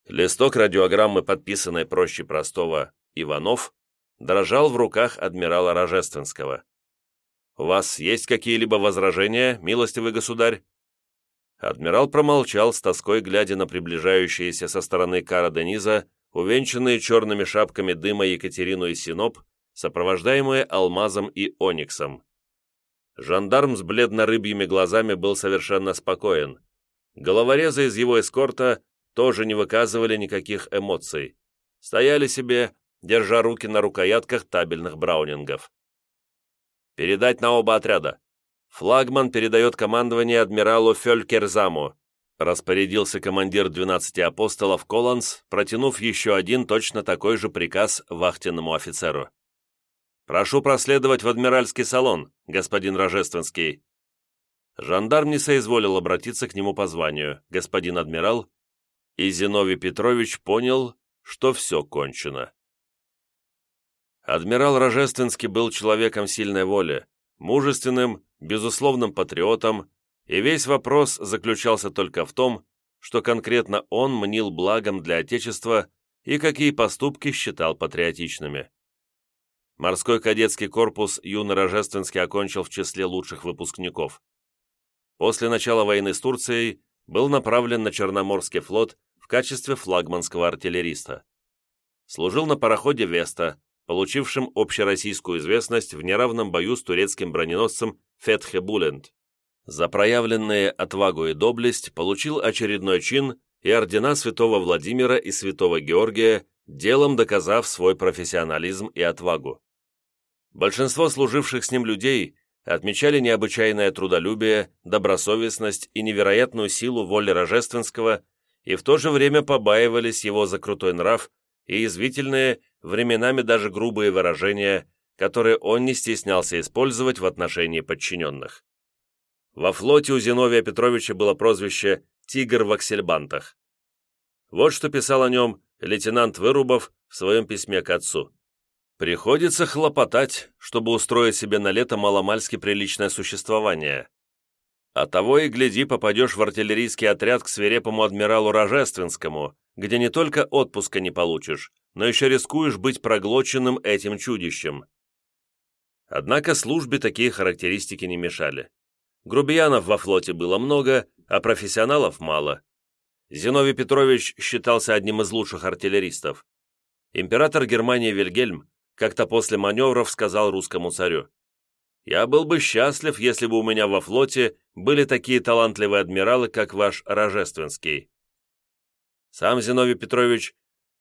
Листок радиограммы, подписанной проще простого «Иванов», дрожал в руках адмирала Рожественского. «У вас есть какие-либо возражения, милостивый государь?» Адмирал промолчал, с тоской глядя на приближающиеся со стороны Кара Дениза, увенчанные черными шапками дыма Екатерину и Синоп, сопровождаемые алмазом и ониксом. Жандарм с бледно-рыбьими глазами был совершенно спокоен. Головорезы из его эскорта тоже не выказывали никаких эмоций. Стояли себе, держа руки на рукоятках табельных браунингов. «Передать на оба отряда. Флагман передает командование адмиралу Фелькерзаму. Распорядился командир 12 апостолов Коланс, протянув еще один точно такой же приказ вахтенному офицеру. «Прошу проследовать в адмиральский салон, господин Рожественский». Жандарм не соизволил обратиться к нему по званию, господин адмирал, и Зиновий Петрович понял, что все кончено. Адмирал Рожественский был человеком сильной воли, мужественным безусловным патриотом, и весь вопрос заключался только в том, что конкретно он мнил благом для Отечества и какие поступки считал патриотичными. Морской кадетский корпус юно-рожественский окончил в числе лучших выпускников. После начала войны с Турцией был направлен на Черноморский флот в качестве флагманского артиллериста. Служил на пароходе «Веста», получившим общероссийскую известность в неравном бою с турецким броненосцем «Фетхе Буленд». За проявленные отвагу и доблесть получил очередной чин и ордена святого Владимира и святого Георгия, делом доказав свой профессионализм и отвагу. Большинство служивших с ним людей отмечали необычайное трудолюбие, добросовестность и невероятную силу воли Рожественского и в то же время побаивались его за крутой нрав и язвительные, временами даже грубые выражения, которые он не стеснялся использовать в отношении подчиненных. Во флоте у Зиновия Петровича было прозвище «Тигр в аксельбантах». Вот что писал о нем лейтенант Вырубов в своем письме к отцу. «Приходится хлопотать, чтобы устроить себе на лето маломальски приличное существование. А того и гляди, попадешь в артиллерийский отряд к свирепому адмиралу Рожественскому, где не только отпуска не получишь, но еще рискуешь быть проглоченным этим чудищем. Однако службе такие характеристики не мешали. Грубиянов во флоте было много, а профессионалов мало. Зиновий Петрович считался одним из лучших артиллеристов. Император Германии Вильгельм как-то после маневров сказал русскому царю, «Я был бы счастлив, если бы у меня во флоте были такие талантливые адмиралы, как ваш Рожественский». Сам Зиновий Петрович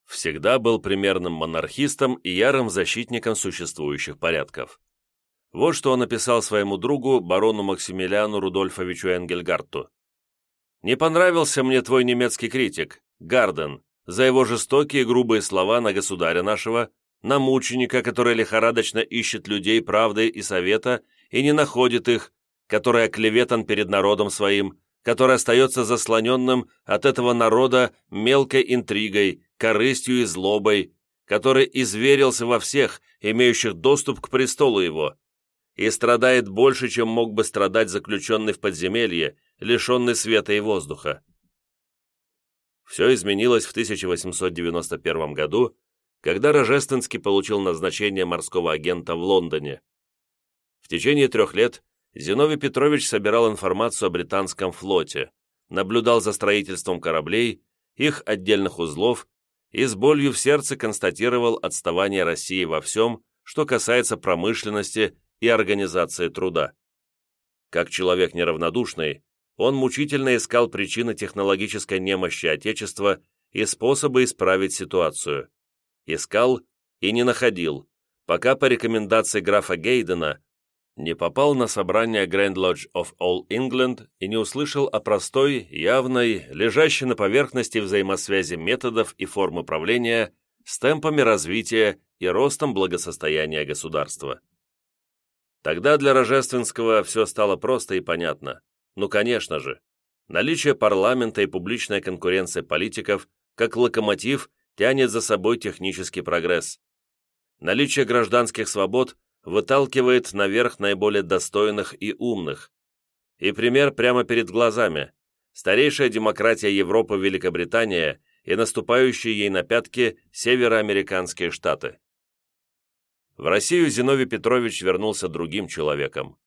всегда был примерным монархистом и ярым защитником существующих порядков. Вот что он написал своему другу, барону Максимилиану Рудольфовичу Энгельгарту. «Не понравился мне твой немецкий критик, Гарден, за его жестокие грубые слова на государя нашего, на мученика, который лихорадочно ищет людей правды и совета и не находит их, который оклеветан перед народом своим, который остается заслоненным от этого народа мелкой интригой, корыстью и злобой, который изверился во всех, имеющих доступ к престолу его, и страдает больше, чем мог бы страдать заключенный в подземелье, лишенный света и воздуха. Все изменилось в 1891 году, когда Рожественский получил назначение морского агента в Лондоне. В течение трех лет Зиновий Петрович собирал информацию о британском флоте, наблюдал за строительством кораблей, их отдельных узлов и с болью в сердце констатировал отставание России во всем, что касается промышленности и организации труда. Как человек неравнодушный, он мучительно искал причины технологической немощи Отечества и способы исправить ситуацию. Искал и не находил, пока по рекомендации графа Гейдена не попал на собрание Grand Lodge of All England и не услышал о простой, явной, лежащей на поверхности взаимосвязи методов и форм управления с темпами развития и ростом благосостояния государства. Тогда для Рожественского все стало просто и понятно. Ну, конечно же, наличие парламента и публичная конкуренция политиков как локомотив тянет за собой технический прогресс. Наличие гражданских свобод выталкивает наверх наиболее достойных и умных. И пример прямо перед глазами. Старейшая демократия Европы Великобритания и наступающие ей на пятки североамериканские штаты. В Россию Зиновий Петрович вернулся другим человеком.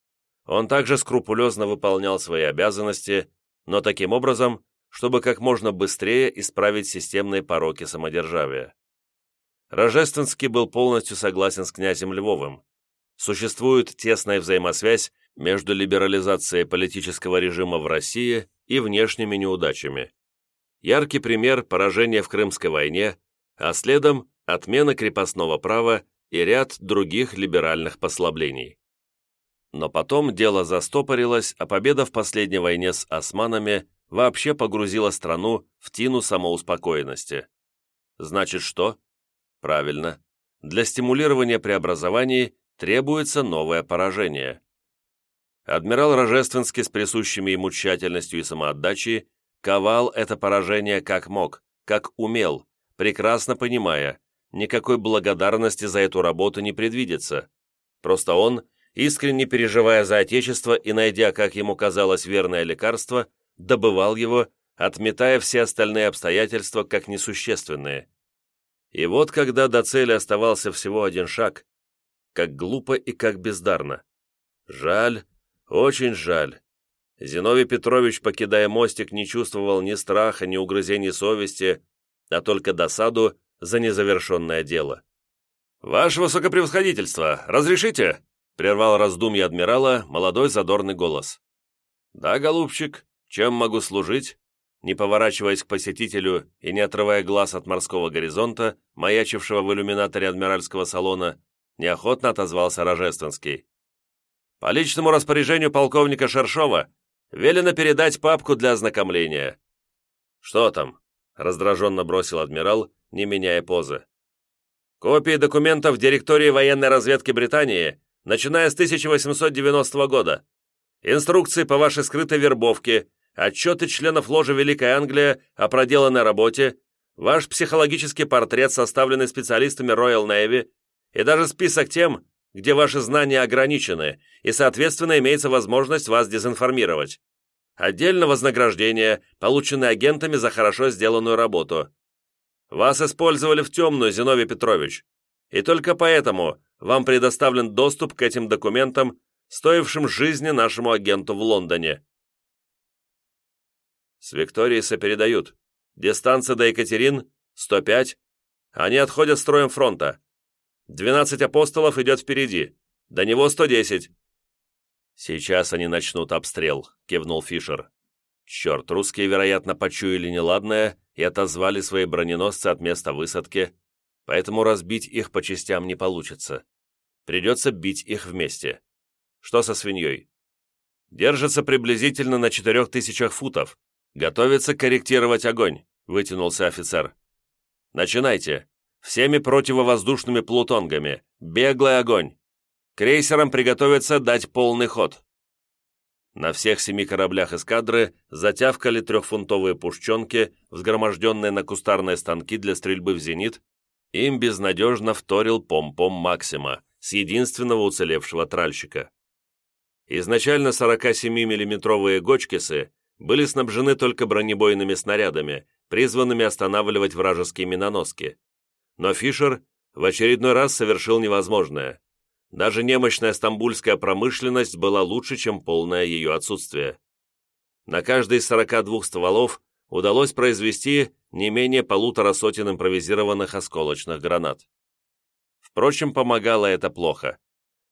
Он также скрупулезно выполнял свои обязанности, но таким образом, чтобы как можно быстрее исправить системные пороки самодержавия. Рожественский был полностью согласен с князем Львовым. Существует тесная взаимосвязь между либерализацией политического режима в России и внешними неудачами. Яркий пример – поражение в Крымской войне, а следом – отмена крепостного права и ряд других либеральных послаблений. Но потом дело застопорилось, а победа в последней войне с османами вообще погрузила страну в тину самоуспокоенности. Значит что? Правильно. Для стимулирования преобразований требуется новое поражение. Адмирал Рожественский с присущими ему тщательностью и самоотдачей ковал это поражение как мог, как умел, прекрасно понимая, никакой благодарности за эту работу не предвидится. Просто он, искренне переживая за Отечество и найдя, как ему казалось, верное лекарство, добывал его, отметая все остальные обстоятельства как несущественные. И вот когда до цели оставался всего один шаг, как глупо и как бездарно. Жаль, очень жаль. Зиновий Петрович, покидая мостик, не чувствовал ни страха, ни угрызений совести, а только досаду за незавершенное дело. «Ваше высокопревосходительство, разрешите?» — прервал раздумье адмирала молодой задорный голос. «Да, голубчик, чем могу служить?» Не поворачиваясь к посетителю и не отрывая глаз от морского горизонта, маячившего в иллюминаторе адмиральского салона, неохотно отозвался Рожественский. «По личному распоряжению полковника Шершова велено передать папку для ознакомления». «Что там?» — раздраженно бросил адмирал, не меняя позы. «Копии документов директории военной разведки Британии, начиная с 1890 года. Инструкции по вашей скрытой вербовке, отчеты членов ложи Великой Англия о проделанной работе, ваш психологический портрет, составленный специалистами Royal Navy, и даже список тем, где ваши знания ограничены, и, соответственно, имеется возможность вас дезинформировать. Отдельно вознаграждение, полученное агентами за хорошо сделанную работу. Вас использовали в темную, Зиновий Петрович, и только поэтому вам предоставлен доступ к этим документам, стоившим жизни нашему агенту в Лондоне. С Викторией сопередают. Дистанция до Екатерин – 105. Они отходят строем фронта. 12 апостолов идет впереди. До него 110. «Сейчас они начнут обстрел», — кивнул Фишер. «Черт, русские, вероятно, почуяли неладное и отозвали свои броненосцы от места высадки, поэтому разбить их по частям не получится. Придется бить их вместе. Что со свиньей?» «Держится приблизительно на четырех тысячах футов. Готовится корректировать огонь», — вытянулся офицер. «Начинайте. Всеми противовоздушными плутонгами. Беглый огонь. Крейсерам приготовиться дать полный ход». На всех семи кораблях эскадры затявкали трехфунтовые пушченки, взгроможденные на кустарные станки для стрельбы в зенит, им безнадежно вторил пом-пом Максима с единственного уцелевшего тральщика. Изначально 47-миллиметровые Гочкисы были снабжены только бронебойными снарядами, призванными останавливать вражеские миноноски. Но Фишер в очередной раз совершил невозможное. Даже немощная стамбульская промышленность была лучше, чем полное ее отсутствие. На каждый из 42 стволов удалось произвести не менее полутора сотен импровизированных осколочных гранат. Впрочем, помогало это плохо.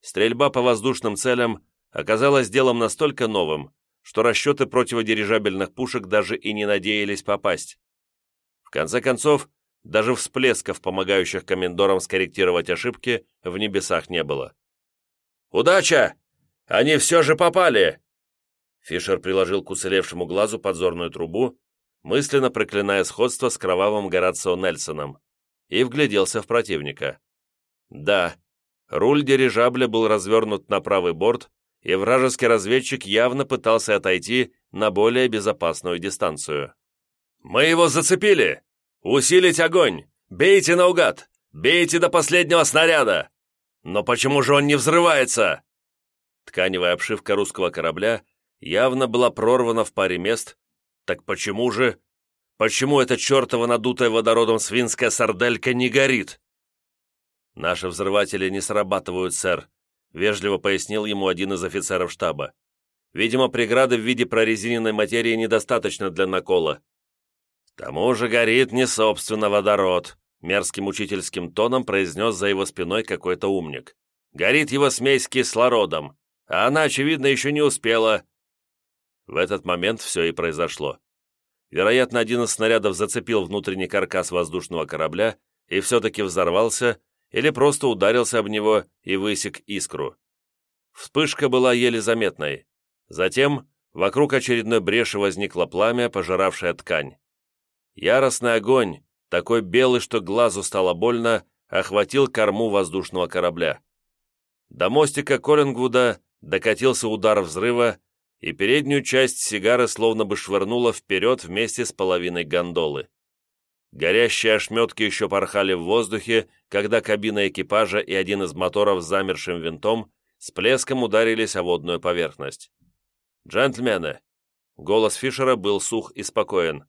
Стрельба по воздушным целям оказалась делом настолько новым, что расчеты противодирижабельных пушек даже и не надеялись попасть. В конце концов, даже всплесков, помогающих комендорам скорректировать ошибки, в небесах не было. «Удача! Они все же попали!» Фишер приложил к уцелевшему глазу подзорную трубу, мысленно проклиная сходство с кровавым Горацио Нельсоном, и вгляделся в противника. Да, руль дирижабля был развернут на правый борт, и вражеский разведчик явно пытался отойти на более безопасную дистанцию. «Мы его зацепили! Усилить огонь! Бейте наугад! Бейте до последнего снаряда! Но почему же он не взрывается?» Тканевая обшивка русского корабля явно была прорвана в паре мест. Так почему же... Почему эта чертова надутая водородом свинская сарделька не горит? Наши взрыватели не срабатывают, сэр, вежливо пояснил ему один из офицеров штаба. «Видимо, преграды в виде прорезиненной материи недостаточно для накола». «К тому же горит не собственно водород», мерзким учительским тоном произнес за его спиной какой-то умник. «Горит его смесь с кислородом, а она, очевидно, еще не успела». В этот момент все и произошло. Вероятно, один из снарядов зацепил внутренний каркас воздушного корабля и все-таки взорвался, или просто ударился об него и высек искру. Вспышка была еле заметной. Затем вокруг очередной бреши возникло пламя, пожиравшее ткань. Яростный огонь, такой белый, что глазу стало больно, охватил корму воздушного корабля. До мостика Коллингвуда докатился удар взрыва, и переднюю часть сигары словно бы швырнуло вперед вместе с половиной гондолы. Горящие ошметки еще порхали в воздухе, когда кабина экипажа и один из моторов с замершим винтом с плеском ударились о водную поверхность. «Джентльмены, Голос Фишера был сух и спокоен.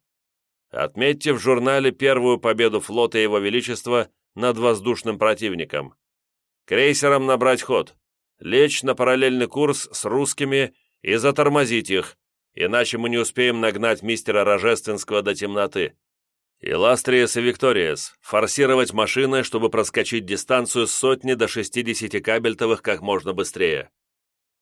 «Отметьте в журнале первую победу флота Его Величества над воздушным противником. Крейсерам набрать ход, лечь на параллельный курс с русскими и затормозить их, иначе мы не успеем нагнать мистера Рожественского до темноты. Иластриес и Викториес, форсировать машины, чтобы проскочить дистанцию с сотни до 60 кабельтовых как можно быстрее.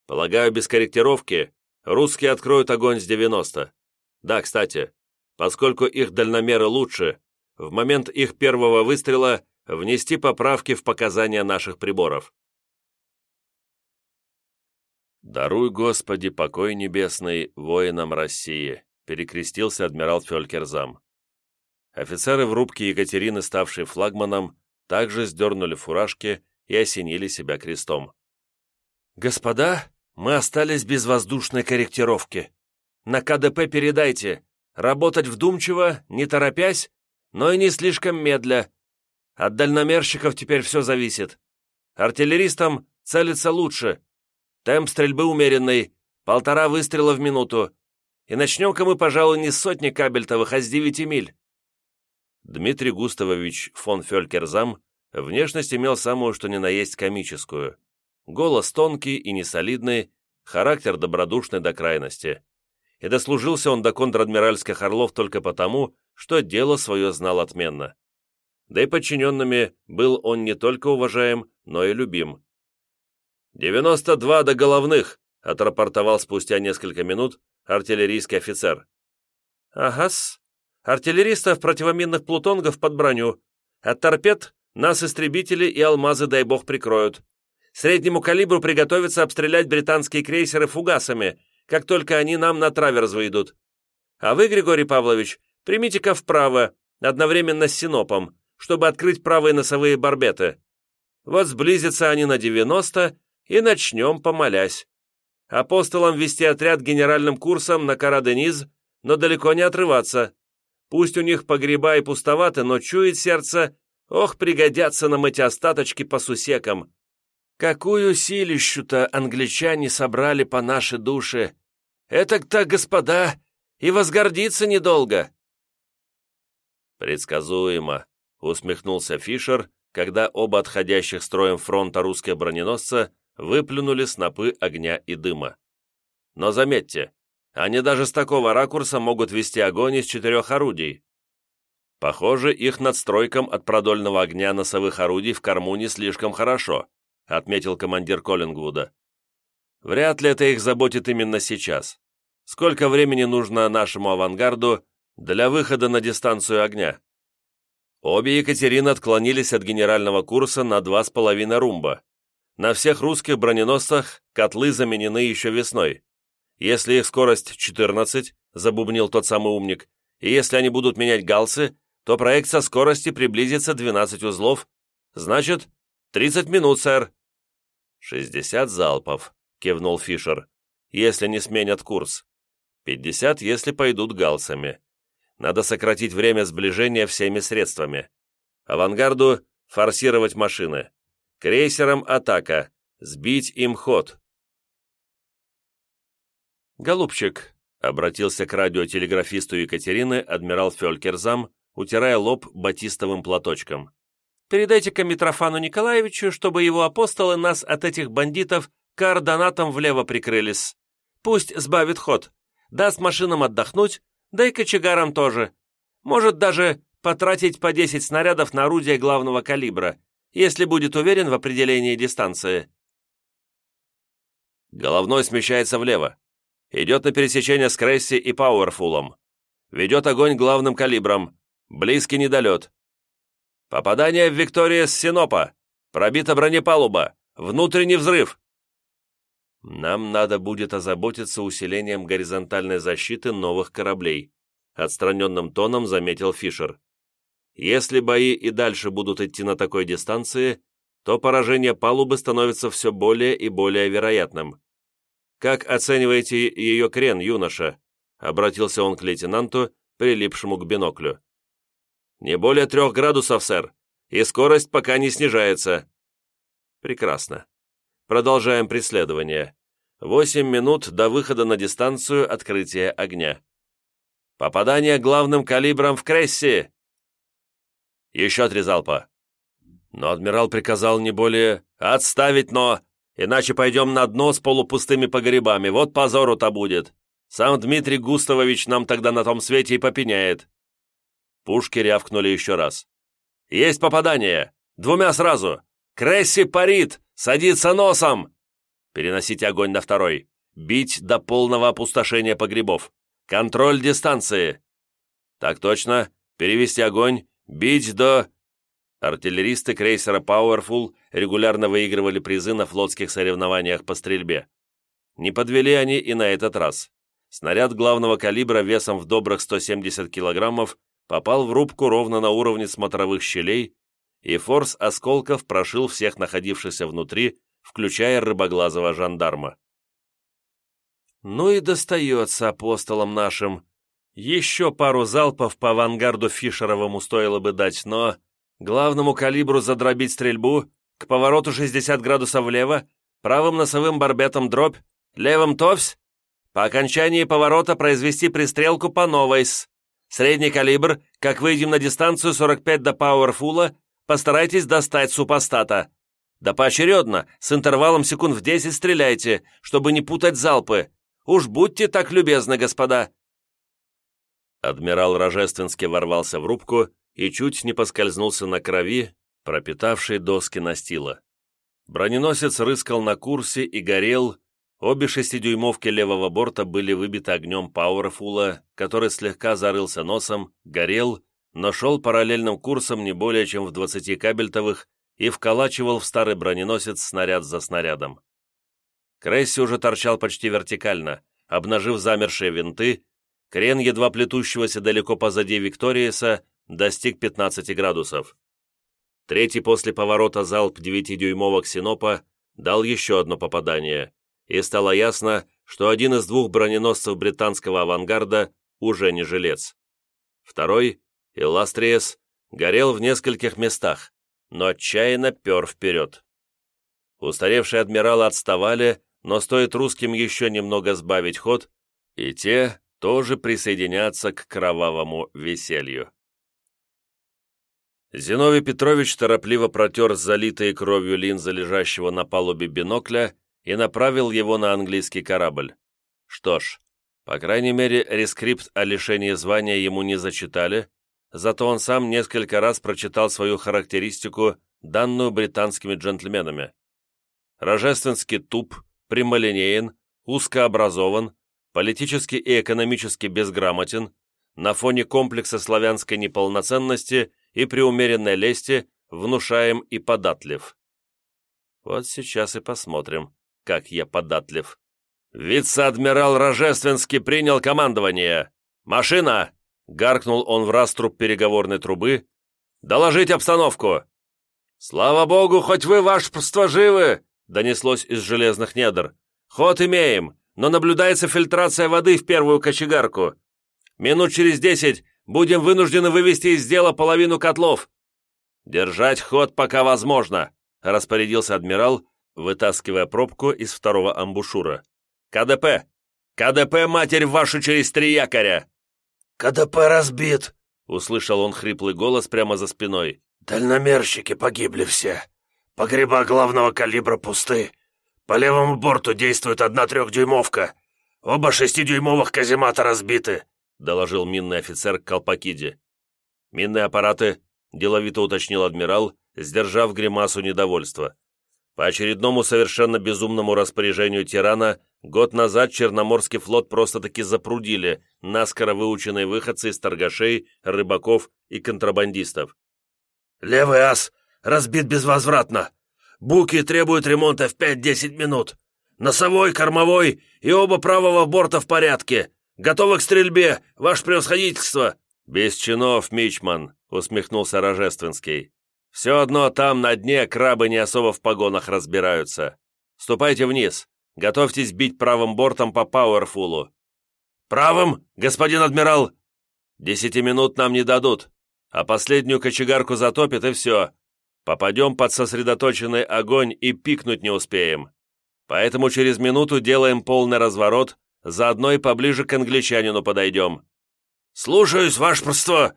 Полагаю, без корректировки русские откроют огонь с 90. Да, кстати, поскольку их дальномеры лучше, в момент их первого выстрела внести поправки в показания наших приборов. «Даруй, Господи, покой небесный воинам России», перекрестился адмирал Фелькерзам. Офицеры в рубке Екатерины, ставшие флагманом, также сдернули фуражки и осенили себя крестом. «Господа, мы остались без воздушной корректировки. На КДП передайте, работать вдумчиво, не торопясь, но и не слишком медля. От дальномерщиков теперь все зависит. Артиллеристам целиться лучше. Темп стрельбы умеренный, полтора выстрела в минуту. И начнем-ка мы, пожалуй, не с сотни кабельтовых, а с девяти миль. Дмитрий Густавович фон Фелькерзам внешность имел самую что ни на есть комическую. Голос тонкий и несолидный, характер добродушный до крайности. И дослужился он до контр-адмиральских орлов только потому, что дело свое знал отменно. Да и подчиненными был он не только уважаем, но и любим. «Девяносто два до головных!» — отрапортовал спустя несколько минут артиллерийский офицер. «Ага-с. Артиллеристов противоминных плутонгов под броню. От торпед нас истребители и алмазы, дай бог, прикроют. Среднему калибру приготовиться обстрелять британские крейсеры фугасами, как только они нам на траверс выйдут. А вы, Григорий Павлович, примите-ка вправо, одновременно с синопом, чтобы открыть правые носовые барбеты. Вот сблизятся они на 90 и начнем помолясь. Апостолам вести отряд генеральным курсом на Карадениз, но далеко не отрываться. Пусть у них погреба и пустоваты, но чует сердце, ох, пригодятся нам эти остаточки по сусекам. Какую силищу-то англичане собрали по нашей душе! Это-то, господа, и возгордиться недолго!» «Предсказуемо», — усмехнулся Фишер, когда оба отходящих строем фронта русских броненосца выплюнули снопы огня и дыма. «Но заметьте, они даже с такого ракурса могут вести огонь из четырех орудий. Похоже, их надстройкам от продольного огня носовых орудий в корму не слишком хорошо отметил командир Коллингвуда. Вряд ли это их заботит именно сейчас. Сколько времени нужно нашему авангарду для выхода на дистанцию огня? Обе Екатерины отклонились от генерального курса на два с половиной румба. На всех русских броненосцах котлы заменены еще весной. Если их скорость 14, забубнил тот самый умник, и если они будут менять галсы, то проекция скорости приблизится 12 узлов, значит, 30 минут, сэр. «Шестьдесят залпов», — кивнул Фишер, — «если не сменят курс. Пятьдесят, если пойдут галсами. Надо сократить время сближения всеми средствами. Авангарду — форсировать машины. Крейсерам — атака. Сбить им ход». «Голубчик», — обратился к радиотелеграфисту Екатерины адмирал Фелькерзам, утирая лоб батистовым платочком. Передайте-ка Митрофану Николаевичу, чтобы его апостолы нас от этих бандитов координатом влево прикрылись. Пусть сбавит ход, даст машинам отдохнуть, да и кочегарам тоже. Может даже потратить по 10 снарядов на орудие главного калибра, если будет уверен в определении дистанции. Головной смещается влево. Идет на пересечение с Кресси и Пауэрфулом. Ведет огонь главным калибром. Близкий недолет. Попадание в Виктория с Синопа! Пробита бронепалуба! Внутренний взрыв!» «Нам надо будет озаботиться усилением горизонтальной защиты новых кораблей», отстраненным тоном заметил Фишер. «Если бои и дальше будут идти на такой дистанции, то поражение палубы становится все более и более вероятным. Как оцениваете ее крен, юноша?» обратился он к лейтенанту, прилипшему к биноклю. «Не более трех градусов, сэр, и скорость пока не снижается». «Прекрасно. Продолжаем преследование. Восемь минут до выхода на дистанцию открытия огня. Попадание главным калибром в Кресси! Еще три залпа. Но адмирал приказал не более «отставить, но!» Иначе пойдем на дно с полупустыми погребами. Вот позору-то будет. Сам Дмитрий Густавович нам тогда на том свете и попеняет». Пушки рявкнули еще раз. «Есть попадание! Двумя сразу! Кресси парит! Садится носом!» Переносить огонь на второй. Бить до полного опустошения погребов. Контроль дистанции. Так точно. Перевести огонь. Бить до... Артиллеристы крейсера Powerful регулярно выигрывали призы на флотских соревнованиях по стрельбе. Не подвели они и на этот раз. Снаряд главного калибра весом в добрых 170 килограммов попал в рубку ровно на уровне смотровых щелей, и форс осколков прошил всех находившихся внутри, включая рыбоглазого жандарма. Ну и достается апостолам нашим. Еще пару залпов по авангарду Фишеровому стоило бы дать, но главному калибру задробить стрельбу, к повороту 60 градусов влево, правым носовым барбетом дробь, левым товсь, по окончании поворота произвести пристрелку по новой с. Средний калибр, как выйдем на дистанцию 45 до пауэрфула, постарайтесь достать супостата. Да поочередно, с интервалом секунд в 10 стреляйте, чтобы не путать залпы. Уж будьте так любезны, господа. Адмирал Рожественский ворвался в рубку и чуть не поскользнулся на крови, пропитавшей доски настила. Броненосец рыскал на курсе и горел, обе шестидюймовки левого борта были выбиты огнем Пауэрфула, который слегка зарылся носом, горел, но шел параллельным курсом не более чем в 20 кабельтовых и вколачивал в старый броненосец снаряд за снарядом. Кресси уже торчал почти вертикально, обнажив замершие винты, крен едва плетущегося далеко позади Викториеса достиг 15 градусов. Третий после поворота залп 9-дюймового ксенопа дал еще одно попадание, и стало ясно, что один из двух броненосцев британского авангарда уже не жилец. Второй, Илластриес, горел в нескольких местах, но отчаянно пер вперед. Устаревшие адмиралы отставали, но стоит русским еще немного сбавить ход, и те тоже присоединятся к кровавому веселью. Зиновий Петрович торопливо протер залитые кровью линзы лежащего на палубе бинокля и направил его на английский корабль. Что ж, по крайней мере, рескрипт о лишении звания ему не зачитали, зато он сам несколько раз прочитал свою характеристику, данную британскими джентльменами. Рожественский туп, прямолинеен, узкообразован, политически и экономически безграмотен, на фоне комплекса славянской неполноценности и при умеренной лести внушаем и податлив. Вот сейчас и посмотрим, как я податлив. «Вице-адмирал Рожественский принял командование! Машина!» — гаркнул он в раструб переговорной трубы. «Доложить обстановку!» «Слава богу, хоть вы, вашество, живы!» — донеслось из железных недр. «Ход имеем, но наблюдается фильтрация воды в первую кочегарку. Минут через десять Будем вынуждены вывести из дела половину котлов». «Держать ход, пока возможно», — распорядился адмирал, вытаскивая пробку из второго амбушюра. «КДП! КДП, матерь вашу, через три якоря!» «КДП разбит!» — услышал он хриплый голос прямо за спиной. «Дальномерщики погибли все. Погреба главного калибра пусты. По левому борту действует одна трехдюймовка. Оба шестидюймовых каземата разбиты. — доложил минный офицер Колпакиде. «Минные аппараты», — деловито уточнил адмирал, сдержав гримасу недовольства. По очередному совершенно безумному распоряжению тирана год назад Черноморский флот просто-таки запрудили наскоро выученные выходцы из торгашей, рыбаков и контрабандистов. «Левый ас разбит безвозвратно. Буки требуют ремонта в 5-10 минут. Носовой, кормовой и оба правого борта в порядке. Готовы к стрельбе, ваше превосходительство!» «Без чинов, Мичман», — усмехнулся Рожественский. «Все одно там на дне крабы не особо в погонах разбираются. Ступайте вниз, готовьтесь бить правым бортом по Пауэрфулу». «Правым, господин адмирал!» «Десяти минут нам не дадут, а последнюю кочегарку затопит и все. Попадем под сосредоточенный огонь и пикнуть не успеем. Поэтому через минуту делаем полный разворот, заодно и поближе к англичанину подойдем». «Слушаюсь, ваше просто!»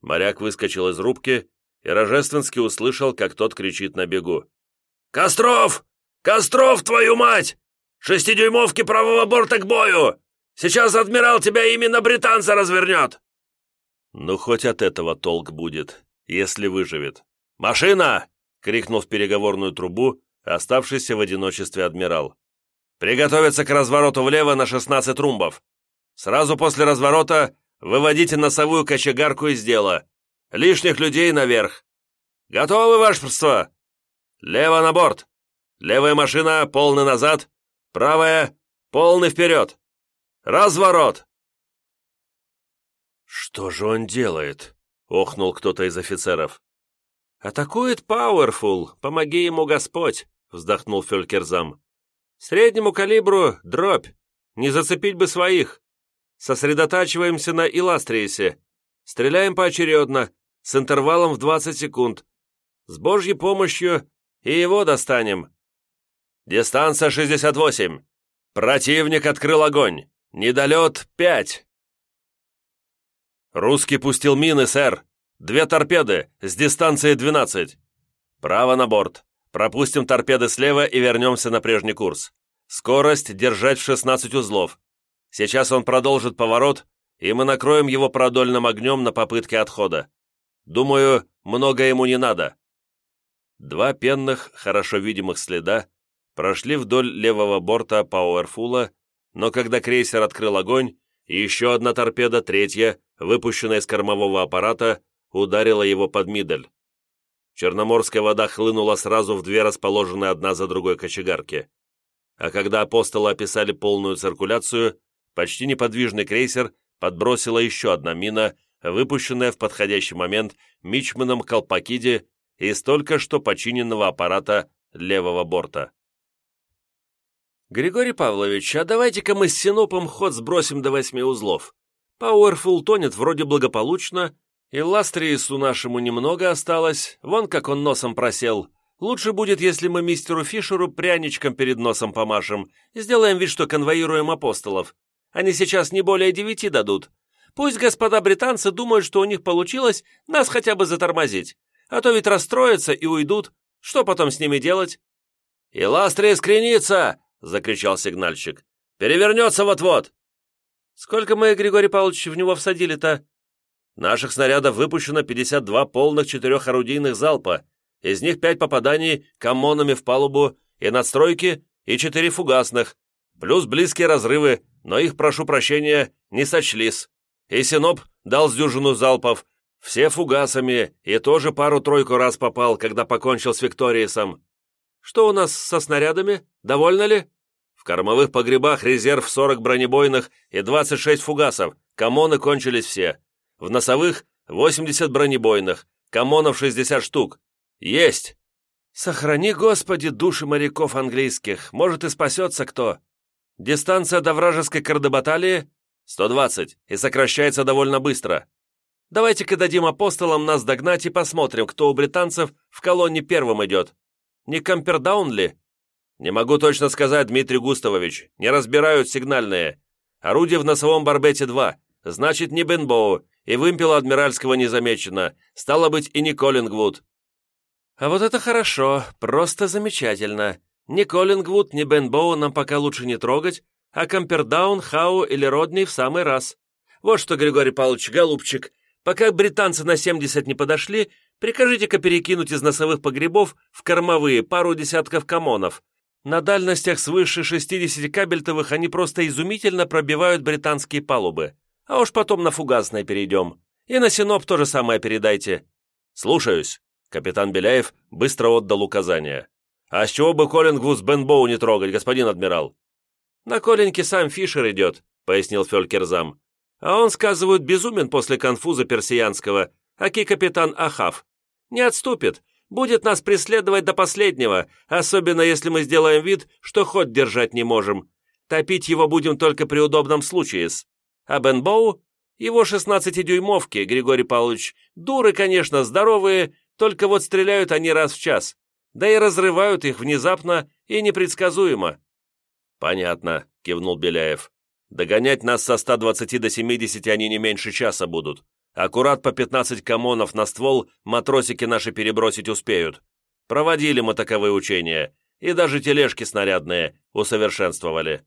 Моряк выскочил из рубки и Рожественский услышал, как тот кричит на бегу. «Костров! Костров, твою мать! Шестидюймовки правого борта к бою! Сейчас адмирал тебя именно британца развернет!» «Ну, хоть от этого толк будет, если выживет. Машина!» — крикнул в переговорную трубу оставшийся в одиночестве адмирал. «Приготовиться к развороту влево на 16 румбов. Сразу после разворота выводите носовую кочегарку из дела. Лишних людей наверх. Готовы, ваше просто? Лево на борт. Левая машина, полный назад. Правая, полный вперед. Разворот!» «Что же он делает?» — охнул кто-то из офицеров. «Атакует Пауэрфул, помоги ему Господь!» — вздохнул Фелькерзам. «Среднему калибру дробь, не зацепить бы своих. Сосредотачиваемся на Иластриесе. Стреляем поочередно, с интервалом в 20 секунд. С Божьей помощью и его достанем. Дистанция 68. Противник открыл огонь. Недолет 5. Русский пустил мины, сэр. Две торпеды с дистанцией 12. Право на борт. Пропустим торпеды слева и вернемся на прежний курс. Скорость держать в 16 узлов. Сейчас он продолжит поворот, и мы накроем его продольным огнем на попытке отхода. Думаю, много ему не надо». Два пенных, хорошо видимых следа прошли вдоль левого борта Пауэрфула, но когда крейсер открыл огонь, еще одна торпеда, третья, выпущенная из кормового аппарата, ударила его под мидель. Черноморская вода хлынула сразу в две расположенные одна за другой кочегарки. А когда апостолы описали полную циркуляцию, почти неподвижный крейсер подбросила еще одна мина, выпущенная в подходящий момент мичманом Колпакиди из только что починенного аппарата левого борта. «Григорий Павлович, а давайте-ка мы с Синопом ход сбросим до восьми узлов. Пауэрфул тонет вроде благополучно, и Ластриесу нашему немного осталось, вон как он носом просел. Лучше будет, если мы мистеру Фишеру пряничком перед носом помашем, сделаем вид, что конвоируем апостолов. Они сейчас не более девяти дадут, Пусть господа британцы думают, что у них получилось нас хотя бы затормозить, а то ведь расстроятся и уйдут. Что потом с ними делать?» «И ластрия скренится!» — закричал сигнальщик. «Перевернется вот-вот!» «Сколько мы, Григорий Павлович, в него всадили-то?» «Наших снарядов выпущено 52 полных четырехорудийных залпа, из них пять попаданий камонами в палубу и надстройки, и четыре фугасных, плюс близкие разрывы, но их, прошу прощения, не сочлись. И Синоп дал с дюжину залпов, все фугасами, и тоже пару-тройку раз попал, когда покончил с Викториесом. Что у нас со снарядами? Довольно ли? В кормовых погребах резерв 40 бронебойных и 26 фугасов, камоны кончились все. В носовых 80 бронебойных, камонов 60 штук. Есть! Сохрани, Господи, души моряков английских, может и спасется кто. Дистанция до вражеской кардебаталии 120, и сокращается довольно быстро. Давайте-ка дадим апостолам нас догнать и посмотрим, кто у британцев в колонне первым идет. Не Кампердаун ли? Не могу точно сказать, Дмитрий Густавович. Не разбирают сигнальные. Орудие в носовом барбете 2. Значит, не Бенбоу, и вымпела адмиральского не замечено. Стало быть, и не Коллингвуд. А вот это хорошо, просто замечательно. Ни Коллингвуд, ни Бенбоу нам пока лучше не трогать, а Кампердаун, Хау или Родней в самый раз. Вот что, Григорий Павлович, голубчик, пока британцы на 70 не подошли, прикажите-ка перекинуть из носовых погребов в кормовые пару десятков камонов. На дальностях свыше 60 кабельтовых они просто изумительно пробивают британские палубы. А уж потом на фугасное перейдем. И на Синоп то же самое передайте. Слушаюсь. Капитан Беляев быстро отдал указания. А с чего бы Коллингвуд с Бенбоу не трогать, господин адмирал? «На Коленьке сам Фишер идет», — пояснил Фелькерзам. «А он, сказывают, безумен после конфуза персиянского, аки капитан Ахав. Не отступит, будет нас преследовать до последнего, особенно если мы сделаем вид, что ход держать не можем. Топить его будем только при удобном случае -с. А Бенбоу? Его 16-дюймовки, Григорий Павлович, дуры, конечно, здоровые, только вот стреляют они раз в час. да и разрывают их внезапно и непредсказуемо». «Понятно», — кивнул Беляев. «Догонять нас со 120 до 70 они не меньше часа будут. Аккурат по 15 камонов на ствол матросики наши перебросить успеют. Проводили мы таковые учения, и даже тележки снарядные усовершенствовали».